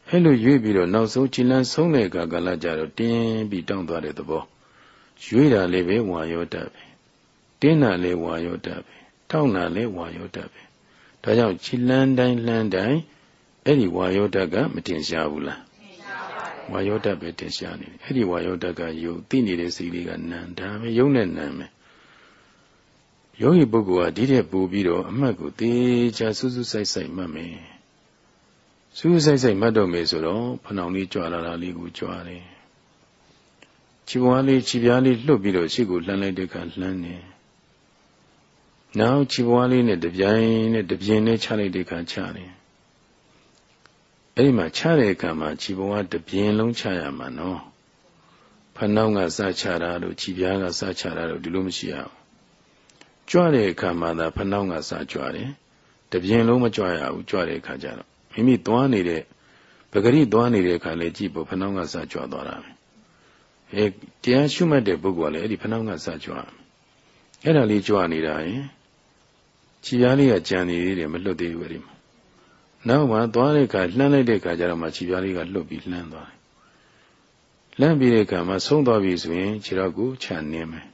အဲ့လိုရွေ့ပြီးတော့နောက်ဆုံးခြိလန်းဆုံးတဲ့အခါကလည်းကြတော့တင်းပြီးတောင့်သွားတဲ့သဘော ရွေ့တာလည်းပဲဝါယောတပဲတင်းတာလည်းဝါယောတပဲတောင့်တာလည်းဝါယောတပဲဒါကြောင့်ခြိလန်းတိုင်းလှမ်းတိုင်းအဲ့ဒီဝါယောတကမတင်ရှားဘူးလားဝါယောတပဲတင်ရှားနေတယ်အဲ့ဒီဝါယောတကယုတ်သိနေတဲ့စိတ်လေးကနံဒါပဲယုံနဲ့နံပဲယောဂီပုဂ္ဂိုလ်ဟာဒီတဲ့ပို့ပြီးတော့အမှတ်ကိုသေချာစူးစူးဆိုင်ဆိုင်မှတ်မယ်စူးစူးဆိုင်ဆိုင်မှတ်တော့မယ်ဆိုတော့ဖဏောင်လေးကြွလာတာလေးကိုကြွားတယ် ခြေပွားလေးခြေပြားလေးလှုပ်ပြီးတော့ရှေ့ကိုလှမ်းလိုက်တဲ့အခါလှမ်းနေနောက်ခြေပွားလေးနဲ့တပြိုင်နဲ့တပြင်းနဲ့ချလိုက်တဲ့အခါချတယ်အဲ့ဒီမှာချတဲ့အခါမှာခြေပွားတပြင်းလုံးချရမှာနော်ဖနှောင်းကစချတာလို့ခြေပြားကစချတာလို့ဒီလိုမရှိရဘူးကြွတဲ့အခါမှာသာဖနှောင်းကစကြွတယ်တပြင်းလုံးမကြွရဘူးကြွတဲ့အခါကျတော့မိမိသွားနေတဲ့ပဂရိသွားနေတဲ့အခါလေကြည့်ဖို့ဖနှောင်းကစကြွသွားတာပဲ အဲတရားရှုမှတ်တဲ့ပုဂ္ဂိုလ်ကလည်းအဲ့ဒီဖနှောင်းကစကြွအဲ့ဒါလေးကြွနေတာရင်ခြေပြားလေးကကြံနေသေးတယ်မလွတ်သေးဘူးအဲ့ဒီမှာနောက်မှသွားတဲ့အခါလှမ်းလိုက်တဲ့အခါကျတော့မှခြေပြားလေးကလွတ်ပြီးလှမ်းသွားတယ်လှမ်းပြီးတဲ့အခါမှာဆုံးသွားပြီဆိုရင်ခြေတော့ကိုခြံနေမယ်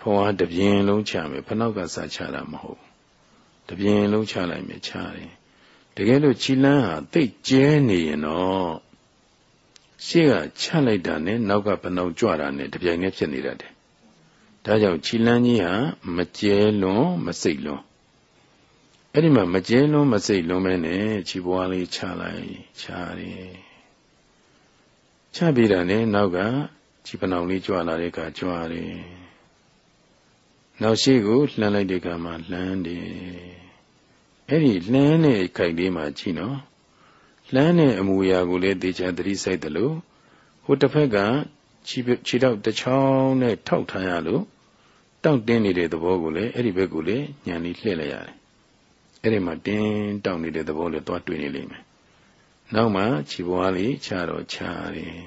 ဘဝတပြင်းလုံးချမယ်ဖနောက်ကစချတာမဟုတ်တပြင်းလုံးချလိုက်မယ်ချတယ်တကယ်လို့ခြိလန်းဟာတိတ်ကျဲနေရင်တော့ ရှေ့ကချလိုက်တာနဲ့နောက်ကပနောင်ကြွတာနဲ့တပြိုင်တည်းဖြစ်နေတတ်တယ်ဒါကြောင့်ခြိလန်းကြီးဟာမကျဲလွန်မစိတ်လွန်အဲ့ဒီမှာမကျဲလွန်မစိတ်လွန်ပဲနဲ့ခြိပွားလေးချလိုက်ချတယ်ချပြီးတာနဲ့နောက်ကခြိပနောင်လေးကြွလာတဲ့အခါကြွတယ်နောက်ရှိကိုလှမ်းလိုက်တဲ့အခါမှာလှမ်းတယ်အဲ့ဒီလှမ်းတဲ့ခိုက်လေးမှာကြည့်နော် လှမ်းတဲ့အမူအရာကိုလည်းသေချာသတိစိုက်တယ်လို့ဟိုတစ်ဖက်ကခြေခြေတော့တစ်ချောင်းနဲ့ထောက်ထားရလို့တောင့်တင်းနေတဲ့သဘောကိုလည်းအဲ့ဒီဘက်ကိုလည်းညံပြီးလှည့်လိုက်ရတယ်အဲ့ဒီမှာတင်းတောင့်နေတဲ့သဘောလည်းသွားတွေ့နေလိမ့်မယ်နောက်မှခြေပွားလေးချတော့ချတယ်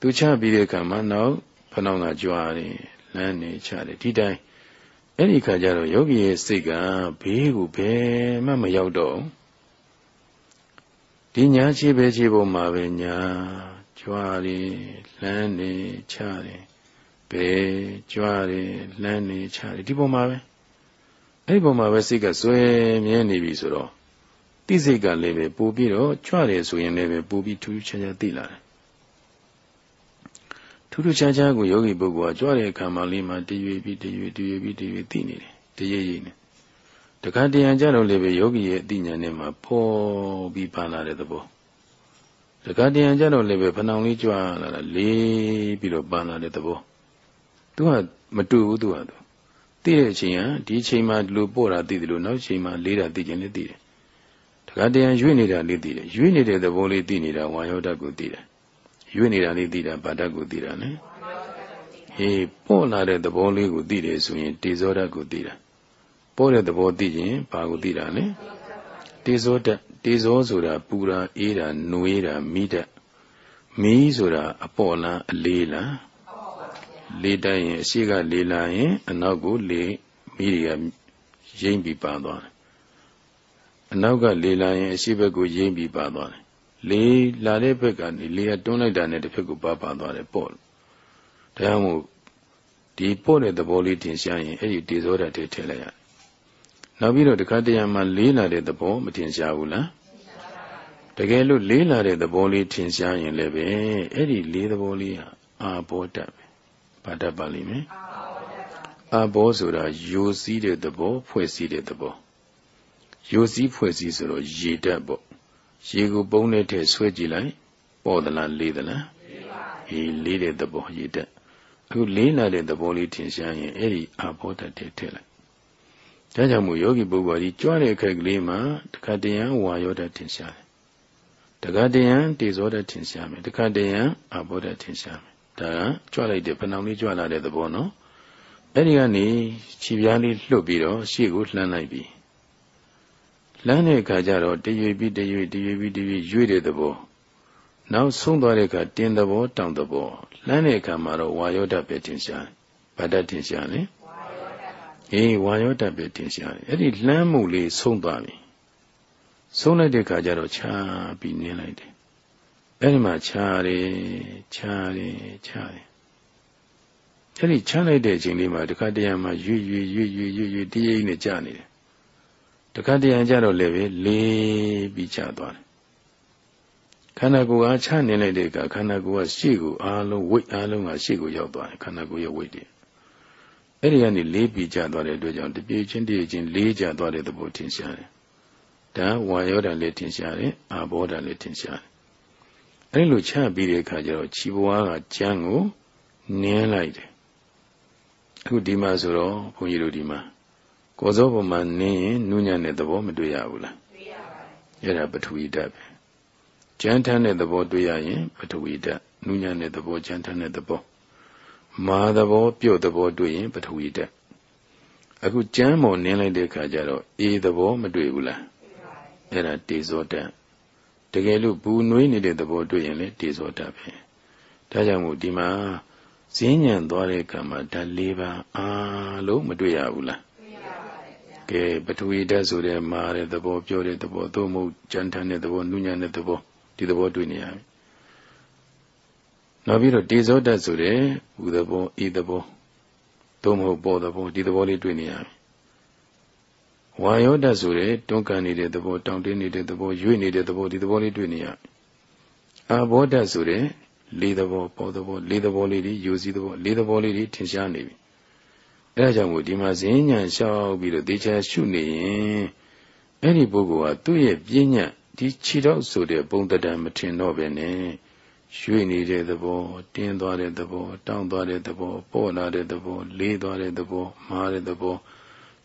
သူချပြီးတဲ့အခါမှာနောက်ဖနှောင်းကကြွားတယ်လမ်းနေချတယ်ဒီတိုင်းအဲ့ဒီခါကျတော့ယောဂီရဲ့စိတ်ကဘေးကိုဘယ်မှမရောက်တော့ ဒီညာချေပဲချေပေါ်မှာပဲညာကြွားတယ်လမ်းနေချတယ်ဘယ်ကြွားတယ်လမ်းနေချတယ်ဒီပေါ်မှာပဲအဲ့ဒီပေါ်မှာပဲစိတ်ကစွဲမြဲနေပြီဆိုတော့တိစိတ်ကလည်းပဲပို့ပြီးတော့ကြွတယ်ဆိုရင်လည်းပဲပို့ပြီးထူးထူးခြားခြားသိလာတယ်ထူးထူးခြားခြားကိုယောဂီပုဂ္ဂိုလ်ကကြွတဲ့အခါမှလေးမှာတည်ရွေပြီးတည်ရွေတည်ရွေပြီးတည်ရွေသိနေတယ်တရေရိနေ တခါတရံကြတော့လည်းပဲယောဂီရဲ့အသိဉာဏ်နဲ့မှာပေါ်ပြီးပါလာတဲ့သဘောတခါတရံကြတော့လည်းပဲဖဏောင်လေးကြွလာတာလေးပြီးတော့ပါလာတဲ့သဘောသူကမတူဘူးသူကသူသိတဲ့အချိန်ဟာဒီအချိန်မှာဒီလိုပို့တာသိတယ်လို့နောက်ချိန်မှာလေးတာသိခြင်းလည်းသိတယ်တခါတရံရွေ့နေတာလေးသိတယ်ရွေ့နေတဲ့သဘောလေးသိနေတာဝါယောဓာတ်ကိုသိတယ်ရွေ့နေတာလေးသိတာဗာဓာတ်ကိုသိတာနော်ဟေးပို့လာတဲ့သဘောလေးကိုသိတယ်ဆိုရင်တေဇောဓာတ်ကိုသိတာ ပို့တဲ့သဘောသိရင်ဘာကိုသိတာလဲတေဇောဓာတ်တေဇောဆိုတာပူတာအေးတာနှွေးတာမိဓာတ်မီးဆိုတာအပေါ်လားအလေးလားလေးတိုင်းရင်အရှိကလေးလာရင်အနောက်ကိုလေးမီးတွေကရိမ့်ပြီးပါသွားတယ်အနောက်ကလေးလာရင်အရှိဘက်ကိုရိမ့်ပြီးပါသွားတယ်လေးလာတဲ့ဘက်ကနေလေးကတွန်းလိုက်တာနဲ့တစ်ဖက်ကိုပါပါသွားတယ်ပေါ့ဒါကြောင့်မို့ဒီပို့တဲ့သဘောလေးတင်ရှားရင်အဲ့ဒီတေဇောဓာတ်တွေထည့်လိုက်ရ နောက်ပြီးတော့တခါတရံမှာလေးလာတဲ့သဘောမတင်ရှားဘူးလားတကယ်လို့လေးလာတဲ့သဘောလေးထင်ရှားရင်လည်းပဲအဲ့ဒီလေးသဘောလေးဟာအာဘောဓာတ်ပဲဘာဓာတ်ပါလိမ့်မယ်အာဘောဆိုတာယိုစီးတဲ့သဘော ဖွဲ့စည်းတဲ့သဘောယိုစီးဖွဲ့စည်းဆိုတော့ရေဓာတ်ပေါ့ရေကိုပုံးနဲ့ထည့်ဆွဲကြည့်လိုက်ပေါ်သလားလေးသလားအေးလေးတဲ့သဘောရေတက်အခုလေးလာတဲ့သဘောလေးထင်ရှားရင်အဲ့ဒီအာဘောဓာတ်ထည့်ထည့်လိုက် ဒါကြောင့်မို့ယောဂီပုဂ္ဂိုလ်ဒီကြွတဲ့အခက်ကလေးမှာတခါတရံဝါယောဓာတ်ထင်ရှားတယ်တခါတရံတေဇောဓာတ်ထင်ရှားမယ်တခါတရံအာဘောဓာတ်ထင်ရှားမယ်ဒါကကြွလိုက်တဲ့ဖဏောင်လေးကြွလာတဲ့သဘောနော်အဲ့ဒီကနေခြေပြားလေးလှုပ်ပြီးတော့ရှေ့ကိုလှမ်းလိုက်ပြီလှမ်းတဲ့အခါကျတော့တရွေပြီးတရွေတရွေပြီးတရွေရွေ့တဲ့သဘောနောက်ဆုံးသွားတဲ့အခါတင်းသဘောတောင်သဘောလှမ်းတဲ့အခါမှာတော့ဝါယောဓာတ်ပဲထင်ရှားဗဒ္ဒထင်ရှားလေ အေးဝါယောဓာတ်ပဲထင်ရှားတယ်အဲ့ဒီလှမ်းမှုလေးဆုံးသွားပြီဆုံးလိုက်တဲ့အခါကျတော့ခြားပြီးနင်းလိုက်တယ်အဲ့ဒီမှာခြားတယ်ခြားတယ်ခြားတယ်အဲ့ဒီခြားလိုက်တဲ့အချိန်လေးမှာတခါတရံမှာရွရွရွရွရွရွတရိပ်နဲ့ကြာနေတယ်တခါတရံကြတော့လည်းပဲလေးပြီးကြာသွားတယ်ခန္ဓာကိုယ်အားချနေလိုက်တဲ့အခါခန္ဓာကိုယ်ကရှေ့ကိုအားလုံးဝိတ်အားလုံးကရှေ့ကိုရောက်သွားတယ်ခန္ဓာကိုယ်ရဲ့ဝိတ်တွေ အဲ့ဒီကနေလေးပြီးကြာသွားတဲ့အတွက်ကြောင့်တပြေချင်းတပြေချင်းလေးကြာသွားတဲ့သဘောထင်ရှားတယ်ဒါဝါယောဓာတ်လည်းထင်ရှားတယ်အာဘောဓာတ်လည်းထင်ရှားတယ်အဲ့လိုချပြီးတဲ့အခါကျတော့ခြေဘွားကကြမ်းကိုနင်းလိုက်တယ်အခုဒီမှာဆိုတော့ဘုန်းကြီးတို့ဒီမှာကိုစောပေါ်မှာနင်းရင်နုညံ့တဲ့သဘောမတွေ့ရဘူးလားတွေ့ရပါတယ်အဲ့ဒါပထဝီဓာတ်ပဲကြမ်းထမ်းတဲ့သဘောတွေ့ရရင်ပထဝီဓာတ်နုညံ့တဲ့သဘောကြမ်းထမ်းတဲ့သဘော မာသဘောပြုတ်သဘောတွေ့ရင်ပထဝီဓာတ်အခုကြမ်းမော်နင်းလိုက်တဲ့အခါကျတော့အေသဘောမတွေ့ဘူးလားအဲ့ဒါတေဇောဓာတ်တကယ်လို့ဘူးနွေးနေတဲ့သဘောတွေ့ရင်လည်းတေဇောဓာတ်ပဲဒါကြောင့်မို့ဒီမှာဈဉ္ဉံသွားတဲ့ကံမှာဓာတ်၄ပါးအားလုံးမတွေ့ရဘူးလားကဲပထဝီဓာတ်ဆိုတဲ့မာတဲ့သဘောပြောတဲ့သဘောသို့မဟုတ်ကြမ်းထမ်းတဲ့သဘောနုညံ့တဲ့သဘောဒီသဘောတွေ့နေရပြီ နောက်ပြီးတော့တေဇောဓာတ်ဆိုတဲ့ဟူသဘောဤသဘောသို့မဟုတ်ပေါ်သဘောဒီသဘောလေးတွေ့နေရပြီဝါယောဓာတ်ဆိုတဲ့တွန်းကန်နေတဲ့သဘောတောင့်တင်းနေတဲ့သဘောရွေ့နေတဲ့သဘောဒီသဘောလေးတွေ့နေရအာဘောဓာတ်ဆိုတဲ့လေးသဘောပေါ်သဘောလေးသဘောလေးတွေယူစည်းသဘောလေးသဘောလေးတွေထင်ရှားနေပြီအဲဒါကြောင့်မို့ဒီမှာဈဉ္ညာလျှောက်ပြီးတော့တေချာရှုနေရင်အဲ့ဒီပုဂ္ဂိုလ်ဟာသူ့ရဲ့ပြဉ္ညာဒီခြေတော့ဆိုတဲ့ပုံတံမထင်တော့ပဲနဲ့ ရွေ့နေတဲ့သဘောတင်းသွားတဲ့သဘောတောင်းသွားတဲ့သဘောပေါ့လာတဲ့သဘောလေးသွားတဲ့သဘောမားတဲ့သဘော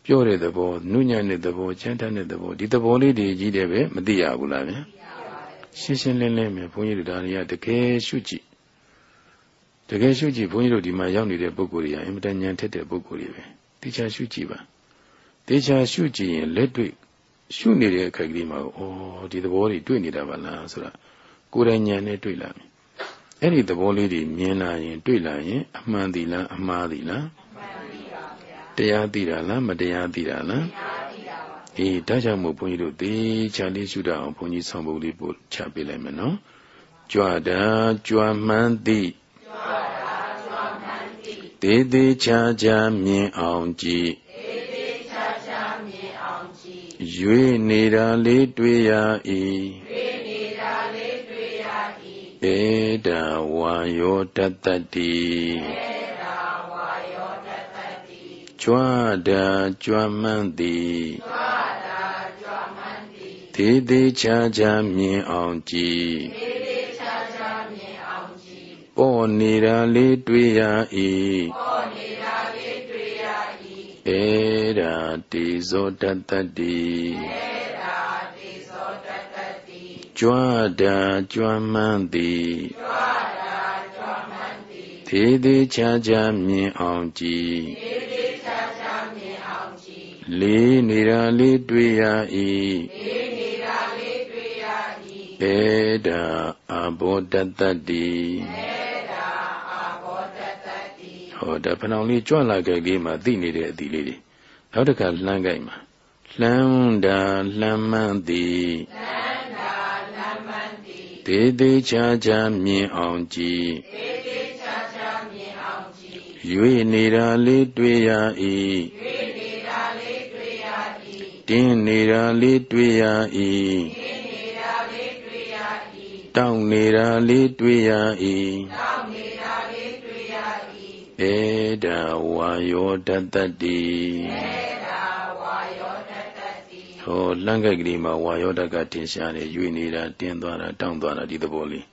ပြောတဲ့သဘောနုညံ့တဲ့သဘောချမ်းသာတဲ့သဘောဒီသဘောလေးတွေကြီးတယ်ပဲမသိရဘူးလားဗျာရှင်းရှင်းလင်းလင်းပဲဘုန်းကြီးတို့ဒါတွေကတကယ်ရှုကြည့်တကယ်ရှုကြည့်ဘုန်းကြီးတို့ဒီမှာရောက်နေတဲ့ပုဂ္ဂိုလ်တွေကအင်မတန်ဉာဏ်ထက်တဲ့ပုဂ္ဂိုလ်တွေပဲတေချာရှုကြည့်ပါတေချာရှုကြည့်ရင်လက်တွေ့ရှုနေတဲ့အခါကလေးမှာဩဒီသဘောတွေတွေ့နေတာပါလားဆိုတာကိုယ်တိုင်ဉာဏ်နဲ့တွေ့လာပြီ အဲ့ဒီသဘောလေးတွေမြင်လာရင် တွေ့လာရင် အမှန်တည်လားအမှားတည်လားတရားသိတာလားမတရားသိတာလားအေးဒါကြောင့်မို့ဘုန်းကြီးတို့သေချာလေးရှုတာအောင်ဘုန်းကြီးဆောင်ပုဒ်လေးပို့ချပေးလိုက်မယ်နော်ကြွတာကြွမှန်းသိသေးသေးချာချာမြင်အောင်ကြည့်ရွေနေတာလေးတွေ့ရ၏ ဧတာဝါယောတတ္တတိကြွတာကြွမှန်းသည်သေးသေးချာချာမြင်အောင်ကြည်ပေါ်နေတာလေးတွေ့ရ၏ဧရာတိဇောတတ္တိ ကြွတာကြွမှန်းသည်သေးသေးချာချာမြင်အောင်ကြည်လေးနေတာလေးတွေ့ရ၏လေးနေတာလေးတွေ့ရ၏ဧဒါအဘောတတ္တိဧဒါအဘောတတ္တိဟောဒါဖဏောင်လေးကြွလာကြလေးမှာသိနေတဲ့အသီလေးတွေနောက်တစ်ခါလှမ်းကြိုက်မှာလှမ်းတာလှမ်းမှန်းသည်လှမ်းတာလှမ်းမှန်း သည်ဒေသေးချာချာမြင်အောင်ကြည်ဒေသေးချာချာမြင်အောင်ကြည်၍နေတာလေးတွေ့ရ၏၍တင်းနေတာလေးတွေ့ရ၏တင်းနေတာလေးတွေ့ရ၏တောင်းနေတာလေးတွေ့ရ၏တောင်းနေတာလေးတွေ့ရ၏ဧဒါဝါယောတတ္တိဧဒါဝါယောတတ္တိဟ ဟောလန့်ကြိုက်ကလေးမှာဝါယောဓာတ်ကတင်ရှားတယ်ရွေနေတာတင်းသွားတာတောင့်သွားတာဒီသဘောလေး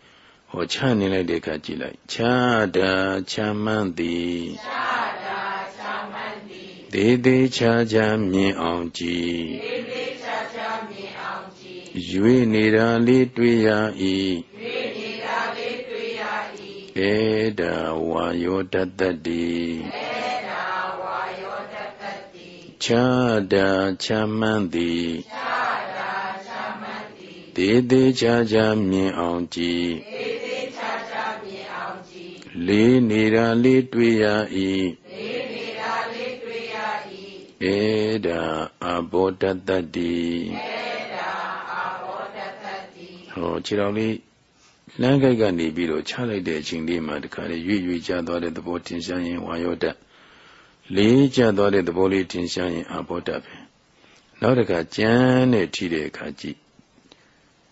ဟောချနေလိုက်တဲ့အခါကြည့်လိုက်ချာတာချမ်းမှန်းသည်ချာတာချမ်းမှန်းသည်သေးသေးချာချာမြင်အောင်ကြည်သေးသေးချာချာမြင်အောင်ကြည်ရွေနေတာလေးတွေ့ရ၏ရွေနေတာလေးတွေ့ရ၏ဧဒါဝါယောတတ္တတိဧဒါဝါယောတတ္တတိ ချာတာချမ်းမှန်းသည်ချာတာချမ်းမှန်းသည်သေးသေးချာချာမြင်အောင်ကြည်သေးသေးချာချာမြင်အောင်ကြည်လေးနေတာလေးတွေ့ရ၏လေးနေတာလေးတွေ့ရ၏ဧဒါအဘောတတ္တတိဧဒါအဘောတတ္တတိဟောခြေတော်လေးလမ်းကိုက်ကနေပြီးတော့ချလိုက်တဲ့အချိန်လေးမှာတခါလေရွေ့ရွေ့ကျသွားတဲ့သဘောထင်ရှားရင်ဝါယောတတ် လေးကျသွားတဲ့သဘောလေးထင်ရှားရင်အာဘောတတ်ပဲနောက်တခါကြမ်းနဲ့ထိတဲ့အခါကြည့်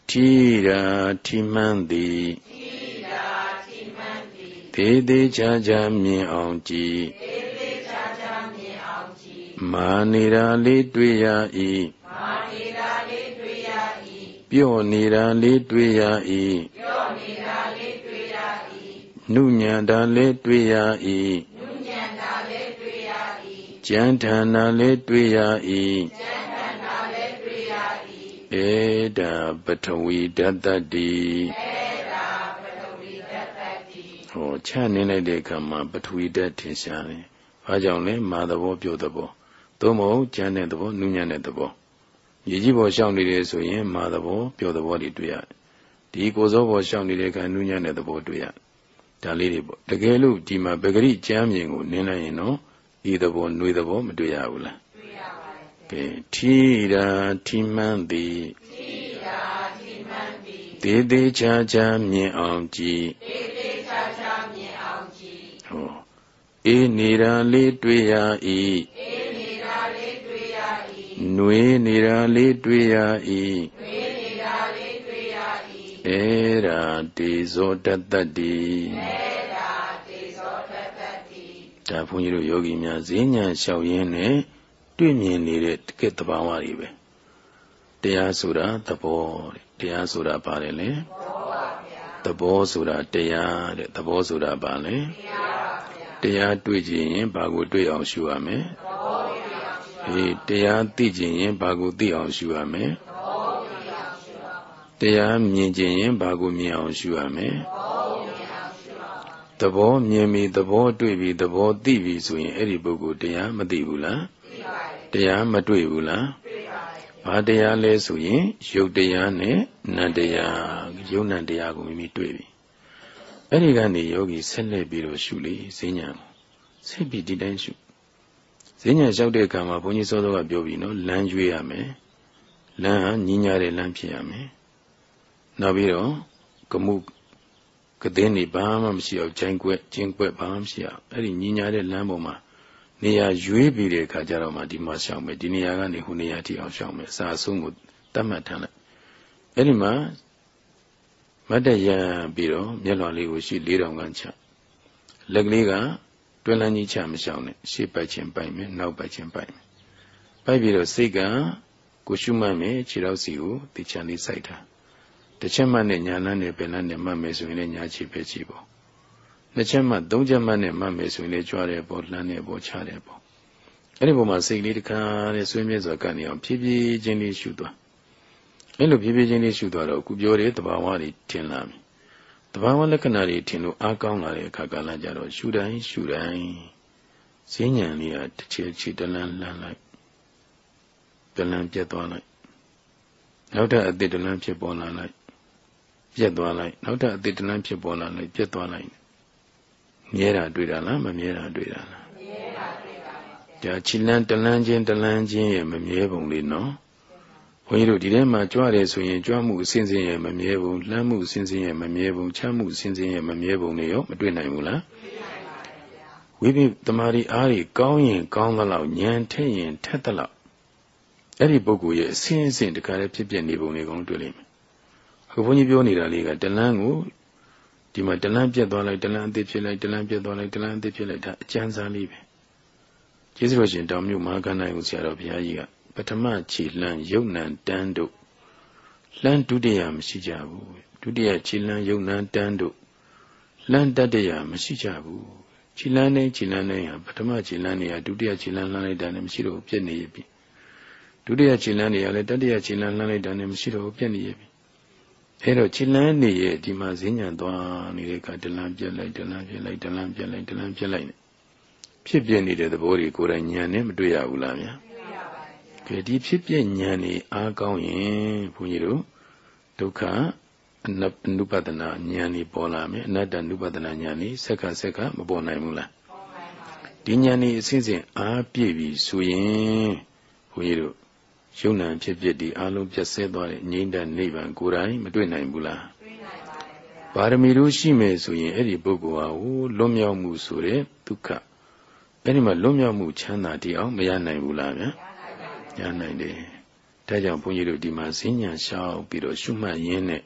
ထိတာထိမှန်းသည်ထိတာထိမှန်းသည်သေးသေးချာချာမြင်အောင်ကြည်သေးသေးချာချာမြင်အောင်ကြည်မာနေတာလေးတွေ့ရ၏မာနေတာလေးတွေ့ရ၏ပြော့နေတာလေးတွေ့ရ၏ပြော့နေတာလေးတွေ့ရ၏နုညံတာလေးတွေ့ရ၏နုညံတာလေးတွေ့ရ၏ ကြံဌာနာလေးတွေ့ရ၏ကြံဧတာပထဝီဓတ္တတိဧတာပထဝီဓတ္တတိဟောချနေလိုက်တဲ့အခါမှာပထဝီဓာတ်ထင်ရှားတယ်။ဘာကြောင့်လဲမာသဘောပြုတ်သဘောသို့မဟုတ်ကျမ်းတဲ့သဘောနုညံ့တဲ့သဘောမြေကြီးပေါ်ရှောင်နေတယ်ဆိုရင်မာသဘောပြုတ်သဘောတွေတွေ့ရတယ်။ဒီကိုစောပေါ်ရှောင်နေတဲ့အခါနုညံ့တဲ့သဘောတွေ့ရတယ်။ဒါလေးတွေပေါ့တကယ်လို့ဒီမှာပဂရိကျမ်းမြင်ကိုနင်းလိုက်ရင်တော့ ဤသဘောနှွေသဘောမတွေ့ရဘူးလားတွေ့ရပါတယ်ကဲထီရာထီမှန်းသည်ထီရာထီမှန်းသည်တေတေချာချာမြင်အောင်ကြည်တေတေချာချာမြင်အောင်ကြည်ဟောအေးနေရာလေးတွေ့ရ၏အေးနေရာလေးတွေ့ရ၏နှွေနေရာလေးတွေ့ရ၏နှွေနေရာလေးတွေ့ရ၏အေရာတေဇောတတ္တတိအေ ဒါဘုန်းကြီးတို့ယောဂီများဈဉ္ညာလျှောက်ရင်းနဲ့တွေ့မြင်နေတဲ့တကယ့်သဘာဝတွေပဲတရားဆိုတာသဘောတရားဆိုတာဘာလဲလဲသဘောဆိုတာတရားတဲ့သဘောဆိုတာဘာလဲတရားတွေ့ကြရင်ဘာကိုတွေ့အောင်ရှုရမလဲအေးတရားသိကြရင်ဘာကိုသိအောင်ရှုရမလဲတရားမြင်ကြရင်ဘာကိုမြင်အောင်ရှုရမလဲ သဘောမြင်ပြီသဘောတွေ့ပြီသဘောသိပြီဆိုရင်အဲ့ဒီပုဂ္ဂိုလ်တရားမသိဘူးလားတရားမတွေ့ဘူးလားတွေ့ပါတယ်ဘာတရားလဲဆိုရင်ရုပ်တရားနဲ့နံတရားယုံနံတရားကိုမိမိတွေ့ပြီအဲ့ဒီကနေယောဂီဆက်လက်ပြီးတော့ရှုလေဈဉ္ညာဆက်ပြီးဒီတိုင်းရှုဈဉ္ညာလျှောက်တဲ့အခါမှာဘုန်းကြီးစောစောကပြောပြီးနော်လမ်းကျွေးရမယ်လမ်းဟာညင်ညာတဲ့လမ်းဖြစ်ရမယ်နောက်ပြီးတော့ကမှု ကတဲ့နေဘာမှမရှိအောင်ဂျိုင်းကွက်ကျင်းကွက်ဘာမှမရှိအောင်အဲ့ဒီညင်ညာတဲ့လမ်းပေါ်မှာနေရာရွေးပြီးတဲ့အခါကျတော့မှဒီမှာရှောင်မယ်ဒီနေရာကနေဟိုနေရာထိအောင်ရှောင်မယ်စာအဆုံးကိုတတ်မှတ်ထားလိုက်အဲ့ဒီမှာမတ်တရံပြီးတော့မျက်လွန်လေးကိုရှိ၄တောင်ခန့်ချလက်ကလေးကတွင်းလန်းကြီးချမရှောင်နဲ့ရှေ့ပိုက်ခြင်းပိုက်မယ်နောက်ပိုက်ခြင်းပိုက်မယ်ပိုက်ပြီးတော့စိတ်ကကိုရှုမှတ်မယ်ခြေတော်စီကိုတိချန်လေးစိုက်တာ တစ်ချက်မှနဲ့ညာလန်းနဲ့ပင်လန်းနဲ့မှတ်မယ်ဆိုရင်လည်းညာခြေပဲခြေပေါ့နှစ်ချက်မှသုံးချက်မှနဲ့မှတ်မယ်ဆိုရင်လေကြွားတယ်ပေါ့လှမ်းတယ်ပေါ့ချတယ်ပေါ့အဲ့ဒီပုံမှာစိတ်လေးတစ်ခါနဲ့ဆွေးမြဲစွာကနေအောင်ဖြည်းဖြည်းချင်းလေးရှုသွားအဲ့လိုဖြည်းဖြည်းချင်းလေးရှုသွားတော့ခုပြောတဲ့တဘာဝတွေထင်လာပြီတဘာဝလက္ခဏာတွေထင်လို့အားကောင်းလာတဲ့အခါကလည်းကြတော့ရှုတိုင်းရှုတိုင်းဈဉ္ဉံလေးကတစ်ချက်ချီတလန်းလန်းလိုက်တလန်းပြတ်သွားလိုက်နောက်ထပ်အသစ်တလန်းဖြစ်ပေါ်လာလိုက် ပြတ်သွားလိုက်နောက်ထပ်အသစ်တလန်းဖြစ်ပေါ်လာလိုက်ပြတ်သွားလိုက်မြဲတာတွေ့တာလားမမြဲတာတွေ့တာလားမြဲတာတွေ့ပါဗျာဒါခြိလန်းတလန်းချင်းတလန်းချင်းရဲ့မမြဲပုံလေးနော်ဘုန်းကြီးတို့ဒီထဲမှာကြွတယ်ဆိုရင်ကြွမှုအစဉ်စဉ်ရဲ့မမြဲပုံလှမ်းမှုအစဉ်စဉ်ရဲ့မမြဲပုံချမ်းမှုအစဉ်စဉ်ရဲ့မမြဲပုံတွေရောမတွေ့နိုင်ဘူးလားဝိပိတမာရီအားကြီးကောင်းရင်ကောင်းသလောက်ဉာဏ်ထက်ရင်ထက်သလောက်အဲ့ဒီပုဂ္ဂိုလ်ရဲ့အစဉ်အစဉ်တခါတည်းဖြစ်ပြနေပုံတွေကိုတွေ့လိမ့်မယ် အခုဘုန်းကြီးပြောနေတာလေးကတလန်းကိုဒီမှာတလန်းပြတ်သွားလိုက်တလန်းအသစ်ဖြစ်လိုက်တလန်းပြတ်သွားလိုက်တလန်းအသစ်ဖြစ်လိုက်ဒါအကျဉ်းစားလေးပဲကျေးဇူးတော်ရှင်တောင်မြို့မဟာကဏ္ဍကိုဆရာတော်ဘုရားကြီးကပထမခြေလှမ်းယုံနံတန်းတို့လှမ်းဒုတိယမရှိကြဘူးဒုတိယခြေလှမ်းယုံနံတန်းတို့လှမ်းတတိယမရှိကြဘူးခြေလှမ်းနဲ့ခြေလှမ်းနဲ့ဟာပထမခြေလှမ်းတွေကဒုတိယခြေလှမ်းလှမ်းလိုက်တာနဲ့မရှိတော့ပြည့်နေပြီဒုတိယခြေလှမ်းတွေကလည်းတတိယခြေလှမ်းလှမ်းလိုက်တာနဲ့မရှိတော့ပြည့်နေပြီ အဲ့တော့ခြေလန်းနေရဲ့ဒီမှာဈဉ္ညာသွားနေတဲ့ကဒလန်ပြက်လိုက်ဒလန်ပြက်လိုက်ဒလန်ပြက်လိုက်ဒလန်ပြက်လိုက်ဖြစ်ပြနေတဲ့သဘောတွေကိုယ်တိုင်ဉာဏ်နဲ့မတွေ့ရဘူးလားဗျာကဲဒီဖြစ်ပြဉာဏ်နေအားကောင်းရင်ဘုန်းကြီးတို့ဒုက္ခအနုပဒနာဉာဏ်နေပေါ်လာမယ်အနတ္တနုပဒနာဉာဏ်နေဆက်ကဆက်ကမပေါ်နိုင်ဘူးလားဒီဉာဏ်နေအစဉ်စဉ်အားပြည့်ပြီဆိုရင်ဘုန်းကြီးတို့ ယုံ nant ဖြစ်ဖြစ်ဒီအလုံးပြည့်စဲသွားတဲ့ငြိမ့်တဲ့နိဗ္ဗာန်ကိုယ်တိုင်မတွေ့နိုင်ဘူးလားတွေ့နိုင်ပါတယ်ဗျာပါရမီတို့ရှိမယ်ဆိုရင်အဲ့ဒီပုဂ္ဂိုလ်ဟာဟိုလွတ်မြောက်မှုဆိုတဲ့ဒုက္ခအဲ့ဒီမှာလွတ်မြောက်မှုချမ်းသာတည်အောင်မရနိုင်ဘူးလားဗျာရနိုင်တယ်ဒါကြောင့်ဘုန်းကြီးတို့ဒီမှာဈဉ္ညာလျှောက်ပြီးတော့ရှုမှတ်ရင်းနဲ့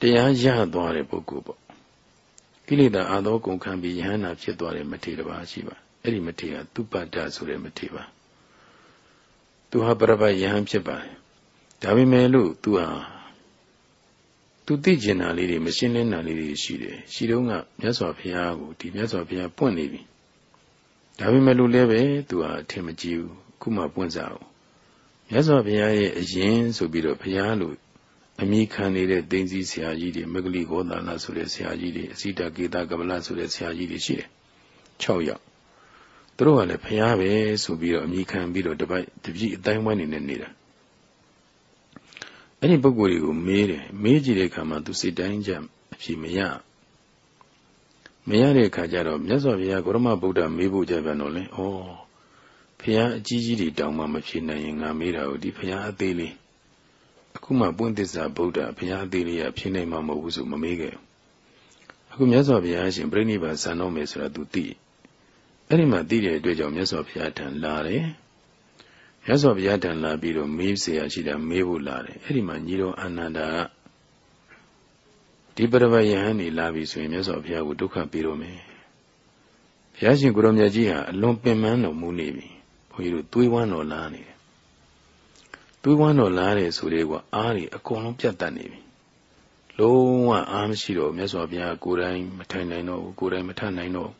တရားရသွားတဲ့ပုဂ္ဂိုလ်ပေါ့ကိလေသာအာသောကုန်ခံပြီးယဟန္တာဖြစ်သွားတဲ့မထေရပါရှိပါအဲ့ဒီမထေရသူပတ္တဆိုတဲ့မထေပါ သူဟာပရပတ်ယဟန်ဖြစ်ပါတယ်ဒါပေမဲ့လို့သူဟာသူသိကျင်တာလေးတွေမရှင်းလင်းတာလေးတွေရှိတယ်ရှိတော့ကမြတ်စွာဘုရားကိုဒီမြတ်စွာဘုရားပွင့်နေပြီဒါပေမဲ့လို့လည်းပဲသူဟာအထင်မကြီးဘူးခုမှပွင့်စားအောင်မြတ်စွာဘုရားရဲ့အရင်ဆိုပြီးတော့ဘုရားလို့အမိခံနေတဲ့သိသိဆရာကြီးတွေမဂလိဂောသနာဆိုတဲ့ဆရာကြီးတွေအစိတကေတကမလဆိုတဲ့ဆရာကြီးတွေရှိတယ်6ယောက် သူတို့ကလည်းဘုရားပဲဆိုပြီးတော့အမိခံပြီးတော့တပိုက်တပြည့်အတိုင်းဝိုင်းနေနေနေတာအဲ့ဒီပုဂ္ဂိုလ်တွေကိုမေးတယ်မေးကြည့်တဲ့အခါမှာသူစိတ်တိုင်းကြအဖြေမရမရတဲ့အခါကျတော့မြတ်စွာဘုရားကိုရမဗုဒ္ဓမေးဖို့ကြပြန်တော့လေဩဘုရားအကြီးကြီးတွေတောင်းမှမဖြေနိုင်ရင်ငါမေးတာကိုဒီဘုရားအသေးလေးအခုမှပွင့်သစ္စာဗုဒ္ဓဘုရားအသေးလေးကဖြေနိုင်မှာမဟုတ်ဘူးဆိုမမေးခဲ့အခုမြတ်စွာဘုရားရှင်ပြိဋိဘံဇန်တော်မယ်ဆိုတာ तू သိ အဲ့ဒီမှာသိတဲ့အတွက်ကြောင့်မြတ်စွာဘုရားထံလာတယ်မြတ်စွာဘုရားထံလာပြီးတော့မေးเสียရှိတာမေးဖို့လာတယ်အဲ့ဒီမှာညီတော်အာနန္ဒာကဒီပရဝယဟန်နေလာပြီဆိုရင်မြတ်စွာဘုရားကိုဒုက္ခပေးတော့မယ်ဘုရားရှင်ကိုရောမြတ်ကြီးဟာအလွန်ပင်ပန်းတော်မူနေပြီဘုန်းကြီးတို့သွေးဝမ်းတော်လာနေတယ်သွေးဝမ်းတော်လာတယ်ဆိုတဲ့ကအားတွေအကုန်လုံးပြတ်တတ်နေပြီလုံးဝအားမရှိတော့မြတ်စွာဘုရားကိုယ်တိုင်မထိုင်နိုင်တော့ဘူးကိုယ်တိုင်မထနိုင်တော့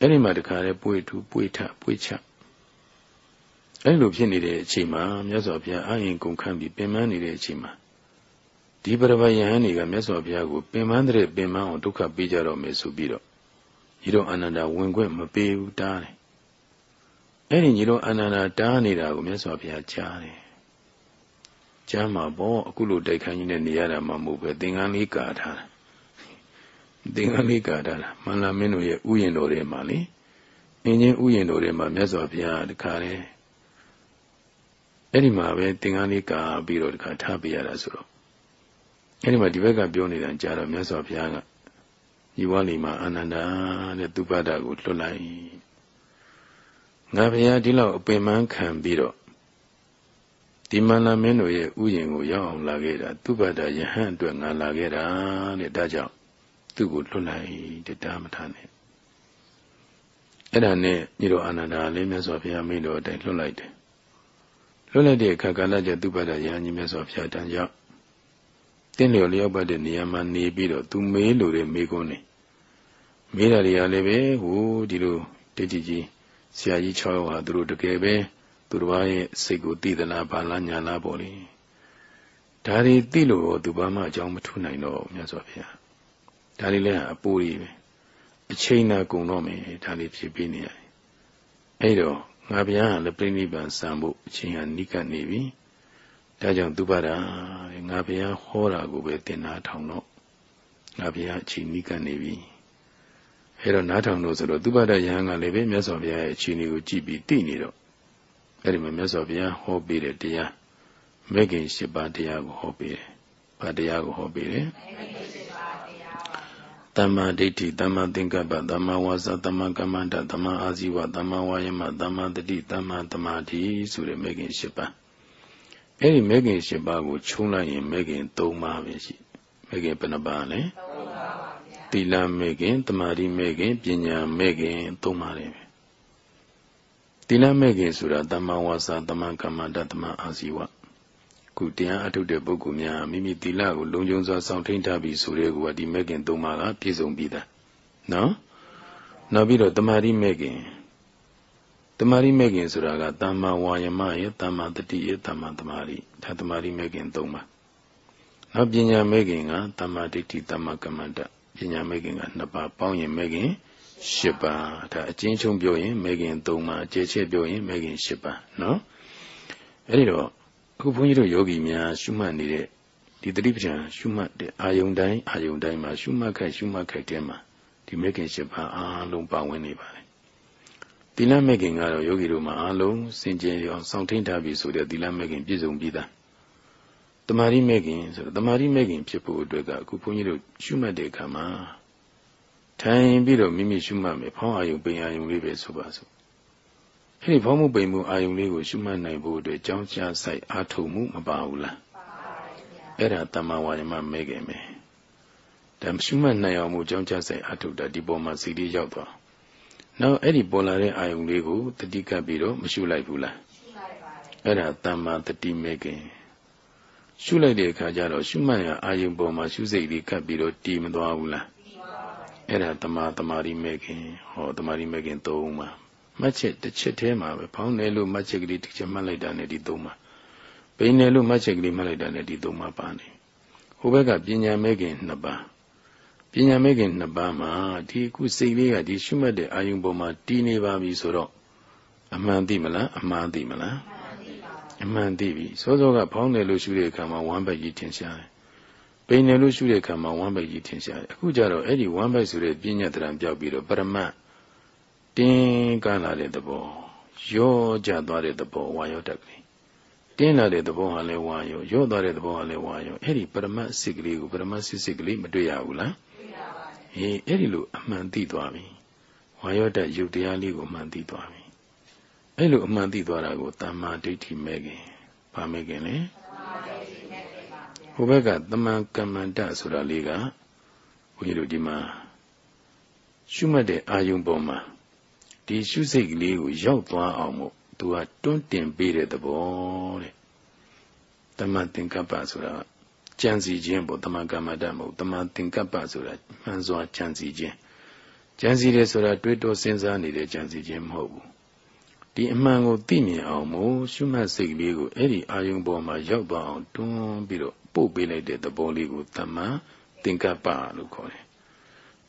အဲ့ဒီမှာတခါလေပွေထူပွေထပွေချအဲ့လိုဖြစ်နေတဲ့အချိန်မှာမြတ်စွာဘုရားအာရင်ကုန်ခန့်ပြီးပင်ပန်းနေတဲ့အချိန်မှာဒီပရပယဟန်တွေကမြတ်စွာဘုရားကိုပင်ပန်းတဲ့ပင်ပန်းအောင်ဒုက္ခပေးကြတော့မယ်ဆိုပြီးတော့ညီတော်အာနန္ဒာဝင်ခွင့်မပေးဘူးတားတယ်အဲ့ဒီညီတော်အာနန္ဒာတားနေတာကိုမြတ်စွာဘုရားကြားတယ်ကြားမှာပေါ့အခုလိုတိုက်ခိုင်းကြီးနဲ့နေရတာမှမဟုတ်ပဲသင်္ကန်းလေးကာထားတာ သင်္ကန်းလေးကာထားတာမန္လာမင်းတို့ရဲ့ဥယျာဉ်တော်တွေမှာလေအင်းချင်းဥယျာဉ်တော်တွေမှာမြတ်စွာဘုရားတခါတည်းအဲ့ဒီမှာပဲသင်္ကန်းလေးကာပြီးတော့တခါထားပြရတာဆိုတော့အဲ့ဒီမှာဒီဘက်ကပြောနေတာကြားတော့မြတ်စွာဘုရားကညီဝါလီမှာအာနန္ဒာတဲ့သူပဒကိုလွတ်လိုက်ငါဘုရားဒီလောက်အပင်ပန်းခံပြီးတော့ဒီမန္လမင်းတို့ရဲ့ဥယျင်ကိုရောက်အောင်လာခဲ့တာသူပဒယဟန်အတွက်ငါလာခဲ့တာတဲ့ဒါကြောင့် သူ့ကိုလွတ်လိုက်တဲ့တာမထနဲ့အဲ့ဒါနဲ့ညီတော်အာနန္ဒာလေးမြတ်စွာဘုရားမင်းတော်အတိုင်းလွတ်လိုက်တယ်လွတ်လိုက်တဲ့အခါကာလကျသူပဒယဟန်ကြီးမြတ်စွာဘုရားတန်ကြောင့်တင်းလျော်လျောက်ပတ်တဲ့နေရာမှာနေပြီးတော့သူမေးလို့တဲ့မေးခွန်းနေမေးတာတွေကလည်းပဲဟိုဒီလိုတိတ်တိကြီးဆရာကြီး6ယောက်ဟာသူတို့တကယ်ပဲသူတစ်ပါးရဲ့စိတ်ကိုသိသလားဘာလားညာလားပေါ့လေဒါတွေသိလို့သူဘာမှအကြောင်းမထူနိုင်တော့မြတ်စွာဘုရား ဒါတွေလည်းအပူကြီးပဲအချိန်နာကုန်တော့မယ်ဒါတွေဖြစ်ပြီးနေရတယ်အဲ့တော့ငါဘုရားကလည်းပြိဋိဘံစံဖို့အချိန်ဟာနိကနေပြီဒါကြောင့်သူပါတာငါဘုရားဟောတာကိုပဲသင်နာထောင်တော့ငါဘုရားအချိန်နိကနေပြီအဲတော့နားထောင်လို့ဆိုတော့သူပါဒယဟန်ကလည်းပဲမြတ်စွာဘုရားရဲ့အချိန်ကိုကြည့်ပြီးသိနေတော့အဲဒီမှာမြတ်စွာဘုရားဟောပေးတဲ့တရားမဲခင်၈ပါးတရားကိုဟောပေးတယ်။ဘာတရားကိုဟောပေးတယ်။ သမ္မာဒိဋ္ဌိသမ္မာသင်္ကပ္ပသမ္မာဝါစာသမ္မာကမ္မန္တသမ္မာအာဇီဝသမ္မာဝါယမသမ္မာတတိသမ္မာသမာဓိဆိုတဲ့မဲခင်၈ပါးအဲ့ဒီမဲခင်၈ပါးကိုခြုံလိုက်ရင်မဲခင်၃ပါးပဲရှိမဲခင်ဘယ်နှပါးလဲ၃ပါးပါဗျာသီလမဲခင်တမာတိမဲခင်ပညာမဲခင်၃ပါးလည်းပဲသီလမဲ့ခင်ဆိုတာတမ္မာဝါစာတမ္မာကမ္မန္တတမ္မာအာဇီဝ ခုတရားအထုတ်တဲ့ပုဂ္ဂိုလ်များမိမိသီလကိုလုံခြုံစွာစောင့်ထိန်ထားပြီးဆိုတဲ့ကွာဒီမဲ့ခင်သုံးပါးကပြည့်စုံပြီးသားနော်နောက်ပြီးတော့တမာရီမဲ့ခင်တမာရီမဲ့ခင်ဆိုတာကတမ္မာဝါယမရဲ့တမ္မာတတိရဲ့တမ္မာတမာရီဒါတမာရီမဲ့ခင်သုံးပါနောက်ပညာမဲ့ခင်ကတမ္မာဒိဋ္ဌိတမ္မာကမ္မန္တပညာမဲ့ခင်ကနှစ်ပါးပေါင်းရင်မဲ့ခင်၈ပါးဒါအချင်းချင်းပြောရင်မဲခင်၃ပါးအကျယ်ချက်ပြောရင်မဲခင်၈ပါးနော်အဲ့ဒီတော့အ ခုဘုန်းကြီးတို့ယောဂီများရှုမှတ်နေတဲ့ဒီတတိပဋ္ဌာန်ရှုမှတ်တဲ့အာယုန်တိုင်းအာယုန်တိုင်းမှာရှုမှတ်ခိုက်ရှုမှတ်ခိုက်တဲ့မှာဒီမဲခင်၈ပါးအားလုံးပါဝင်နေပါတယ်သီလမဲခင်ကတော့ယောဂီတို့မှာအားလုံးစင်ကြယ်အောင်စောင့်ထိန်ထားပြီးဆိုတဲ့သီလမဲခင်ပြည့်စုံပြီးသားတမာရီမဲခင်ဆိုတော့တမာရီမဲခင်ဖြစ်ဖို့အတွက်ကအခုဘုန်းကြီးတို့ရှုမှတ်တဲ့အခါမှာထိုင်ပြီးတော့မိမိရှုမှတ်မယ်ဖောင်းအာယုံပိန်အာယုံလေးပဲဆိုပါစို့ အဲ့ဒီဖောင်းမှုပိန်မှုအာယုံလေးကိုရှုမှတ်နိုင်ဖို့အတွက်ကြောင်းချဆိုင်အားထုတ်မှုမပါဘူးလားအဲ့ဒါတမ္မာဝါယမမဲခင်မယ်ဒါရှုမှတ်နိုင်အောင်မှုကြောင်းချဆိုင်အားထုတ်တာဒီပေါ်မှာစီလေးရောက်သွားနောက်အဲ့ဒီပေါ်လာတဲ့အာယုံလေးကိုတတိကပ်ပြီးတော့မရှုလိုက်ဘူးလားရှုလိုက်ပါတယ်အဲ့ဒါတမ္မာတတိမဲခင်ရှုလိုက်တဲ့အခါကျတော့ရှုမှတ်ရအာယုံပေါ်မှာရှုစိတ်လေးကပ်ပြီးတော့တည်မသွားဘူးလားအဲ့ဒါတမာတမာရီမဲ့ခင်ဟောတမာရီမဲ့ခင်သုံးပါ မှတ်ချက်တစ်ချက်တည်းမှာပဲဖောင်းတယ်လို့မှတ်ချက်ကလေးတစ်ချက်မှတ်လိုက်တာနဲ့ဒီသုံးပါပိန်တယ်လို့မှတ်ချက်ကလေးမှတ်လိုက်တာနဲ့ဒီသုံးပါပါနေဟိုဘက်ကပညာမဲ့ခင်နှစ်ပါးပညာမဲ့ခင်နှစ်ပါးမှာဒီခုစိတ်လေးကဒီရှုမှတ်တဲ့အာယုံပေါ်မှာတည်နေပါပြီဆိုတော့အမှန်သိမလားအမှားသိမလားအမှန်သိပြီစောစောကဖောင်းတယ်လို့ရှုတဲ့အခါမှာဝမ်းဘက်ကြီးထင်ရှားတယ်ပိန်တယ်လို့ရှုတဲ့အခါမှာဝမ်းဘိုက်ကြီးထင်ရှားတယ်အခုကျတော့အဲ့ဒီဝမ်းဘိုက်ဆိုတဲ့ပြဉ္ညာတရံပြောက်ပြီးတော့ပရမတ် တင်းကလာတဲ့သဘောရောကြသွားတဲ့သဘောဝါရောတက်ကလေးတင်းလာတဲ့သဘောဟာလည်းဝါရောရောသွားတဲ့သဘောဟာလည်းဝါရောအဲ့ဒီပရမတ်စိတ်ကလေးကိုပရမတ်စိတ်စိတ်ကလေးမတွေ့ရဘူးလားတွေ့ရပါတယ်ဟေးအဲ့ဒီလိုအမှန်သိသွားပြီဝါရောတက်ရုပ်တရားလေးကိုအမှန်သိသွားပြီအဲ့လိုအမှန်သိသွားတာကိုတမ္မာဒိဋ္ဌိမဲ့ခင်ဗာမဲ့ခင်လေဟိုဘက်ကတမန်ကမ္မန္တဆိုတာလေးကဘုန်းကြီးတို့ဒီမှာရှုမှတ်တဲ့အာယုံပေါ်မှာ ဒီရှုစိတ်ကလေးကိုရောက်သွားအောင်မို့သူကတွန်းတင်ပေးတဲ့သဘောတဲ့တမန်သင်္ကပ္ပဆိုတာကြံစီခြင်းပေါ့တမန်ကမ္မန္တမဟုတ်တမန်သင်္ကပ္ပဆိုတာမှန်စွာကြံစီခြင်းကြံစီတယ်ဆိုတာတွေးတောစဉ်းစားနေတဲ့ကြံစီခြင်းမဟုတ်ဘူးဒီအမှန်ကိုသိမြင်အောင်မို့ရှုမှတ်စိတ်ကလေးကိုအဲ့ဒီအာယုံပေါ်မှာရောက်သွားအောင်တွန်းပြီးတော့ပို့ပေးလိုက်တဲ့သဘောလေးကိုတမ္မာသင်္ကပ္ပလို့ခေါ်တယ်။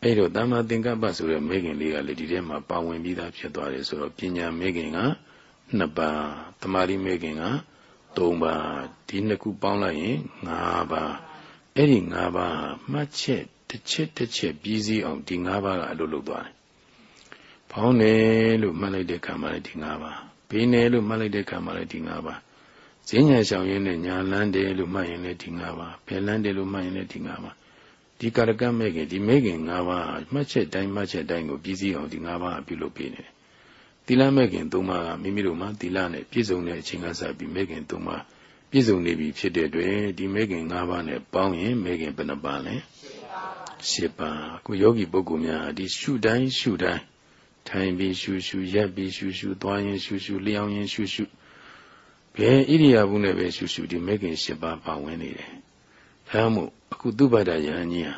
အဲ့တော့တမ္မာသင်္ကပ္ပဆိုတဲ့မဲခင်လေးကလေဒီထဲမှာပါဝင်ပြီးသားဖြစ်သွားတယ်ဆိုတော့ပညာမဲခင်ကနှစ်ပါးတမာရီမဲခင်ကသုံးပါးဒီနှစ်ခုပေါင်းလိုက်ရင်၅ပါးအဲ့ဒီ၅ပါးမှတ်ချက်တစ်ချက်တစ်ချက်ပြီးစီးအောင်ဒီ၅ပါးကအလုပ်လုပ်သွားတယ်။ဖောင်းတယ်လို့မှတ်လိုက်တဲ့ခါမှာလည်းဒီ၅ပါးဘေးတယ်လို့မှတ်လိုက်တဲ့ခါမှာလည်းဒီ၅ပါးဈဉ္ညာရှောင်ရင်းနဲ့ညာလန်းတယ်လို့မှတ်ရင်လည်းဒီ၅ပါးဘယ်လန်းတယ်လို့မှတ်ရင်လည်းဒီ၅ပါး ဒီကာရကမဲ့ခင်ဒီမဲ့ခင်၅ပါးမှတ်ချက်တိုင်းမှတ်ချက်တိုင်းကိုပြည့်စည်အောင်ဒီ၅ပါးပြုလုပ်ပေးနေတယ်သီလမဲ့ခင်၃ပါးကမိမိတို့မှာသီလနဲ့ပြည့်စုံတဲ့အချိန်ကစပြီးမဲ့ခင်၃ပါးပြည့်စုံနေပြီဖြစ်တဲ့အတွက်ဒီမဲ့ခင်၅ပါးနဲ့ပေါင်းရင်မဲ့ခင်ဘယ်နှပါလဲ၈ပါးကိုယောဂီပုဂ္ဂိုလ်များဒီရှုတိုင်းရှုတိုင်းထိုင်ပြီးရှုရှုရက်ပြီးရှုရှုသွားရင်ရှုရှုလျောင်းရင်ရှုရှုဘယ်ဣရိယာပုနဲ့ပဲရှုရှုဒီမဲခင်၈ပါးပါဝင်နေတယ်။ဒါမှမဟုတ် အခုသူ့ဘာသာယဟန်ကြီးဟာ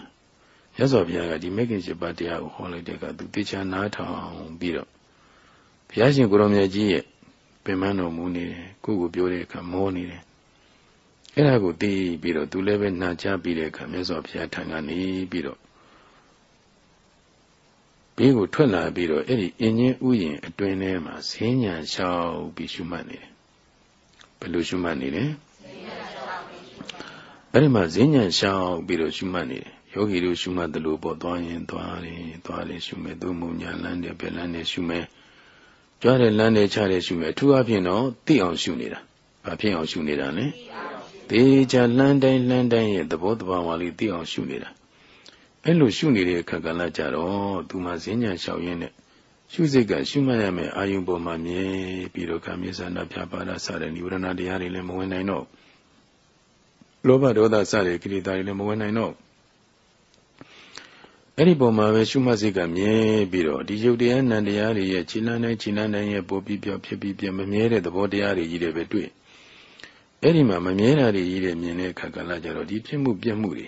ရသော်ဘုရားကဒီမဲခင်၈ပါးတရားကိုဟောလိုက်တဲ့အခါသူတေချာနားထောင်ပြီးတော့ဘုရားရှင်ကိုရောင်မြတ်ကြီးရဲ့ပင်မတော်မူနေတယ်ကိုကိုပြောတဲ့အခါမောနေတယ်။အဲ့ဒါကိုသိပြီးတော့သူလည်းပဲနာကြားပြီးတဲ့အခါမြတ်စွာဘုရားထံကနေပြီးတော့ဘေးကိုထွက်လာပြီးတော့အဲ့ဒီအင်းချင်းဥယျင်အတွင်းထဲမှာဈဉ္ညာလျှောက်ပြီးရှုမှတ်နေတယ်ဘယ်လိုရှုမှတ်နေလဲ အဲ့ဒီမှာဈဉ္ဉံရှောင်ပြီးတော့ရှုမှတ်နေတယ်ယောဂီတို့ရှုမှတ်တယ်လို့ပေါ့သွားရင်သွားတယ်သွားတယ်ရှုမယ်သို့မဟုတ်ညာလန်းတယ်ဘယ်လန်းတယ်ရှုမယ်ကြွားတယ်လန်းတယ်ချတယ်ရှုမယ်အထူးအဖြင့်တော့သိအောင်ရှုနေတာဘာဖြစ်အောင်ရှုနေတာလဲသေချာလန်းတိုင်းလန်းတိုင်းရဲ့သဘောတဘာဝလေးသိအောင်ရှုနေတာအဲ့လိုရှုနေတဲ့အခါကလည်းကြတော့သူမှဈဉ္ဉံရှောင်ရင်းနဲ့ရှုစိတ်ကရှုမှတ်ရမယ်အာယုံပေါ်မှာမြဲပြီးတော့ကာမေသနာပြပါဒစတဲ့និဝရဏတရားတွေလည်းမဝင်နိုင်တော့ လောဘဒေါသစတဲ့ကိလေသာတွေလည်းမဝင်နိုင်တော့အဲ့ဒီပုံမှာပဲရှုမှတ်စိတ်ကမြဲပြီးတော့ဒီယုတ်တရားနံတရားတွေရဲ့ခြေလန်းတိုင်းခြေလန်းတိုင်းရဲ့ပိုပြီးပြောဖြစ်ပြီးပြမမြဲတဲ့သဘောတရားတွေကြီးတွေပဲတွေ့အဲ့ဒီမှာမမြဲတာတွေကြီးတွေမြင်တဲ့အခါကလည်းကြတော့ဒီဖြစ်မှုပြက်မှုတွေ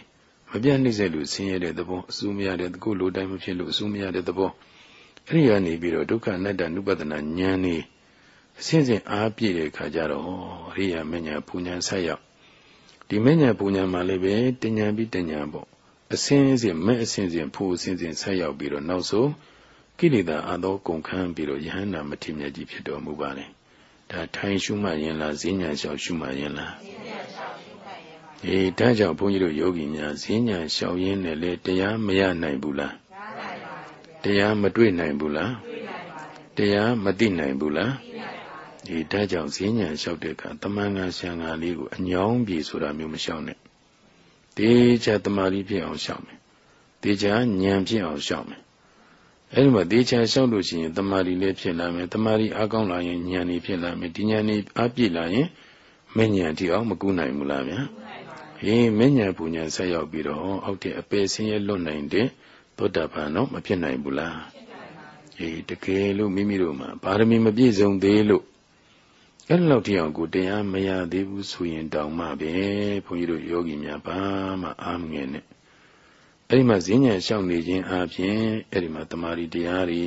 မပြတ်နှိမ့်ဆက်လို့ဆင်းရဲတဲ့သဘောအဆူမရတဲ့ကိုယ်လိုတိုင်းမဖြစ်လို့အဆူမရတဲ့သဘောအဲ့ဒီကနေပြီးတော့ဒုက္ခအနတ္တနုပဒနာဉာဏ်နေအစဉ်စဉ်အားပြည့်တဲ့အခါကျတော့အရိယာမဉ္ဇဉ်ပူဉ္ဇဉ်ဆက်ရောက် ဒီမဉ္ဇဉ်ပူဉ္ဇဉ်မှာလည်းပဲတဉ္ဇဉ်ပြီးတဉ္ဇဉ်ပေါ့အစင်းစဉ်မဲ့အစင်းစဉ်ဖို့အစင်းစဉ်ဆက်ရောက်ပြီးတော့နောက်ဆုံးကိလေသာအသောကုန်ခန်းပြီးတော့ယဟန္တာမထေမြတ်ကြီးဖြစ်တော်မူပါလေဒါထိုင်ရှုမှရင်လားဈဉ္ညာလျှောက်ရှုမှရင်လားဈဉ္ညာလျှောက်ရှုမှရင်ပါအေးဒါကြောင့်ဘုန်းကြီးတို့ယောဂီများဈဉ္ညာလျှောက်ရင်းနဲ့လေတရားမရနိုင်ဘူးလားတရားမတွေ့နိုင်ဘူးလားတရားမသိနိုင်ဘူးလား ဒီဒါကြောင့်ဈဉ္ညာလျှောက်တဲ့အခါတမန်ငါဆံဃာလေးကိုအညောင်းပြေဆိုတာမျိုးမလျှောက်နဲ့တေချာတမာရီဖြစ်အောင်ရှောက်မယ်တေချာဉာဏ်ဖြစ်အောင်ရှောက်မယ်အဲဒီမှာတေချာရှောက်လို့ရှိရင်တမာရီလည်းဖြစ်လာမယ်တမာရီအားကောင်းလာရင်ဉာဏ်ကြီးဖြစ်လာမယ်ဒီဉာဏ်ကြီးအားပြည့်လာရင်မဉဏ်တိအောင်မကူနိုင်ဘူးလားဗျာဟေးမဉဏ်ပူဉဏ်ဆက်ရောက်ပြီးတော့အောက်တဲ့အပေဆင်းရဲလွတ်နိုင်တဲ့သောတာပန်တော့မဖြစ်နိုင်ဘူးလားအေးတကယ်လို့မိမိတို့မှာဗာရမီမပြည့်စုံသေးလို့ အဲ့လောက်တိအောင်ကိုတရားမရသေးဘူးဆိုရင်တောင်မှပဲဘုန်းကြီးတို့ယောဂီများဘာမှအားမငယ်နဲ့အဲ့ဒီမှာဈဉ္ဉံလျှောက်နေခြင်းအပြင်အဲ့ဒီမှာတမာရီတရားတွေ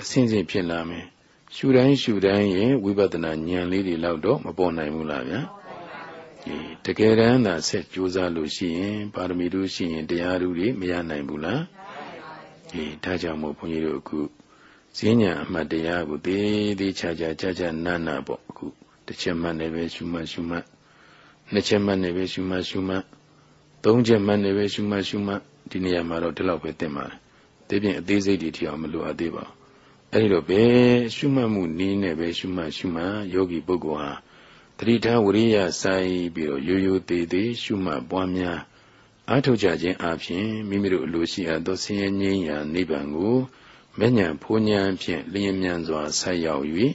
အစဉ်စဉ်ဖြစ်လာမယ်ရှုတိုင်းရှုတိုင်းရဲ့ဝိပဿနာဉာဏ်လေးတွေလောက်တော့မပေါ်နိုင်ဘူးလားဗျာဒီတကယ်တမ်းသာဆက်ကြိုးစားလို့ရှိရင် ပါရမီတို့ရှိရင်တရားတို့တွေမရနိုင်ဘူးလားဒီဒါကြောင့်မို့ဘုန်းကြီးတို့အခု ဈဉ္ညာအမှတ်တရားကိုသေးသေးချာချာကြကြနာနာပေါ့အခုတစ်ချက်မှတ်နေပဲရှုမှတ်ရှုမှတ်နှစ်ချက်မှတ်နေပဲရှုမှတ်ရှုမှတ်သုံးချက်မှတ်နေပဲရှုမှတ်ရှုမှတ်ဒီနေရာမှာတော့ဒီလောက်ပဲသင်ပါတယ်။ဒီပြင်အသေးစိတ်တွေထီအောင်မလိုအပ်သေးပါဘူး။အဲဒီတော့ပဲရှုမှတ်မှုနည်းနဲ့ပဲရှုမှတ်ရှုမှတ်ယောဂီပုဂ္ဂိုလ်ဟာတတိထားဝရိယဆိုင်ပြီးတော့ရိုးရိုးသေးသေးရှုမှတ်ပွားများအားထုတ်ကြခြင်းအပြင်မိမိတို့အလိုရှိအပ်သောဆင်းရဲငြိမ်းရာနိဗ္ဗာန်ကို မဉ္ဇဉ်ဖူးဉဏ်ဖြင့်လျင်မြန်စွာဆက်ရောက်၍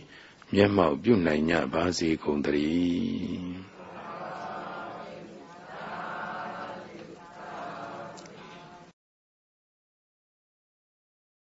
မျက်မှောက်ပြုနိုင်ကြပါစေကုန်သတည်း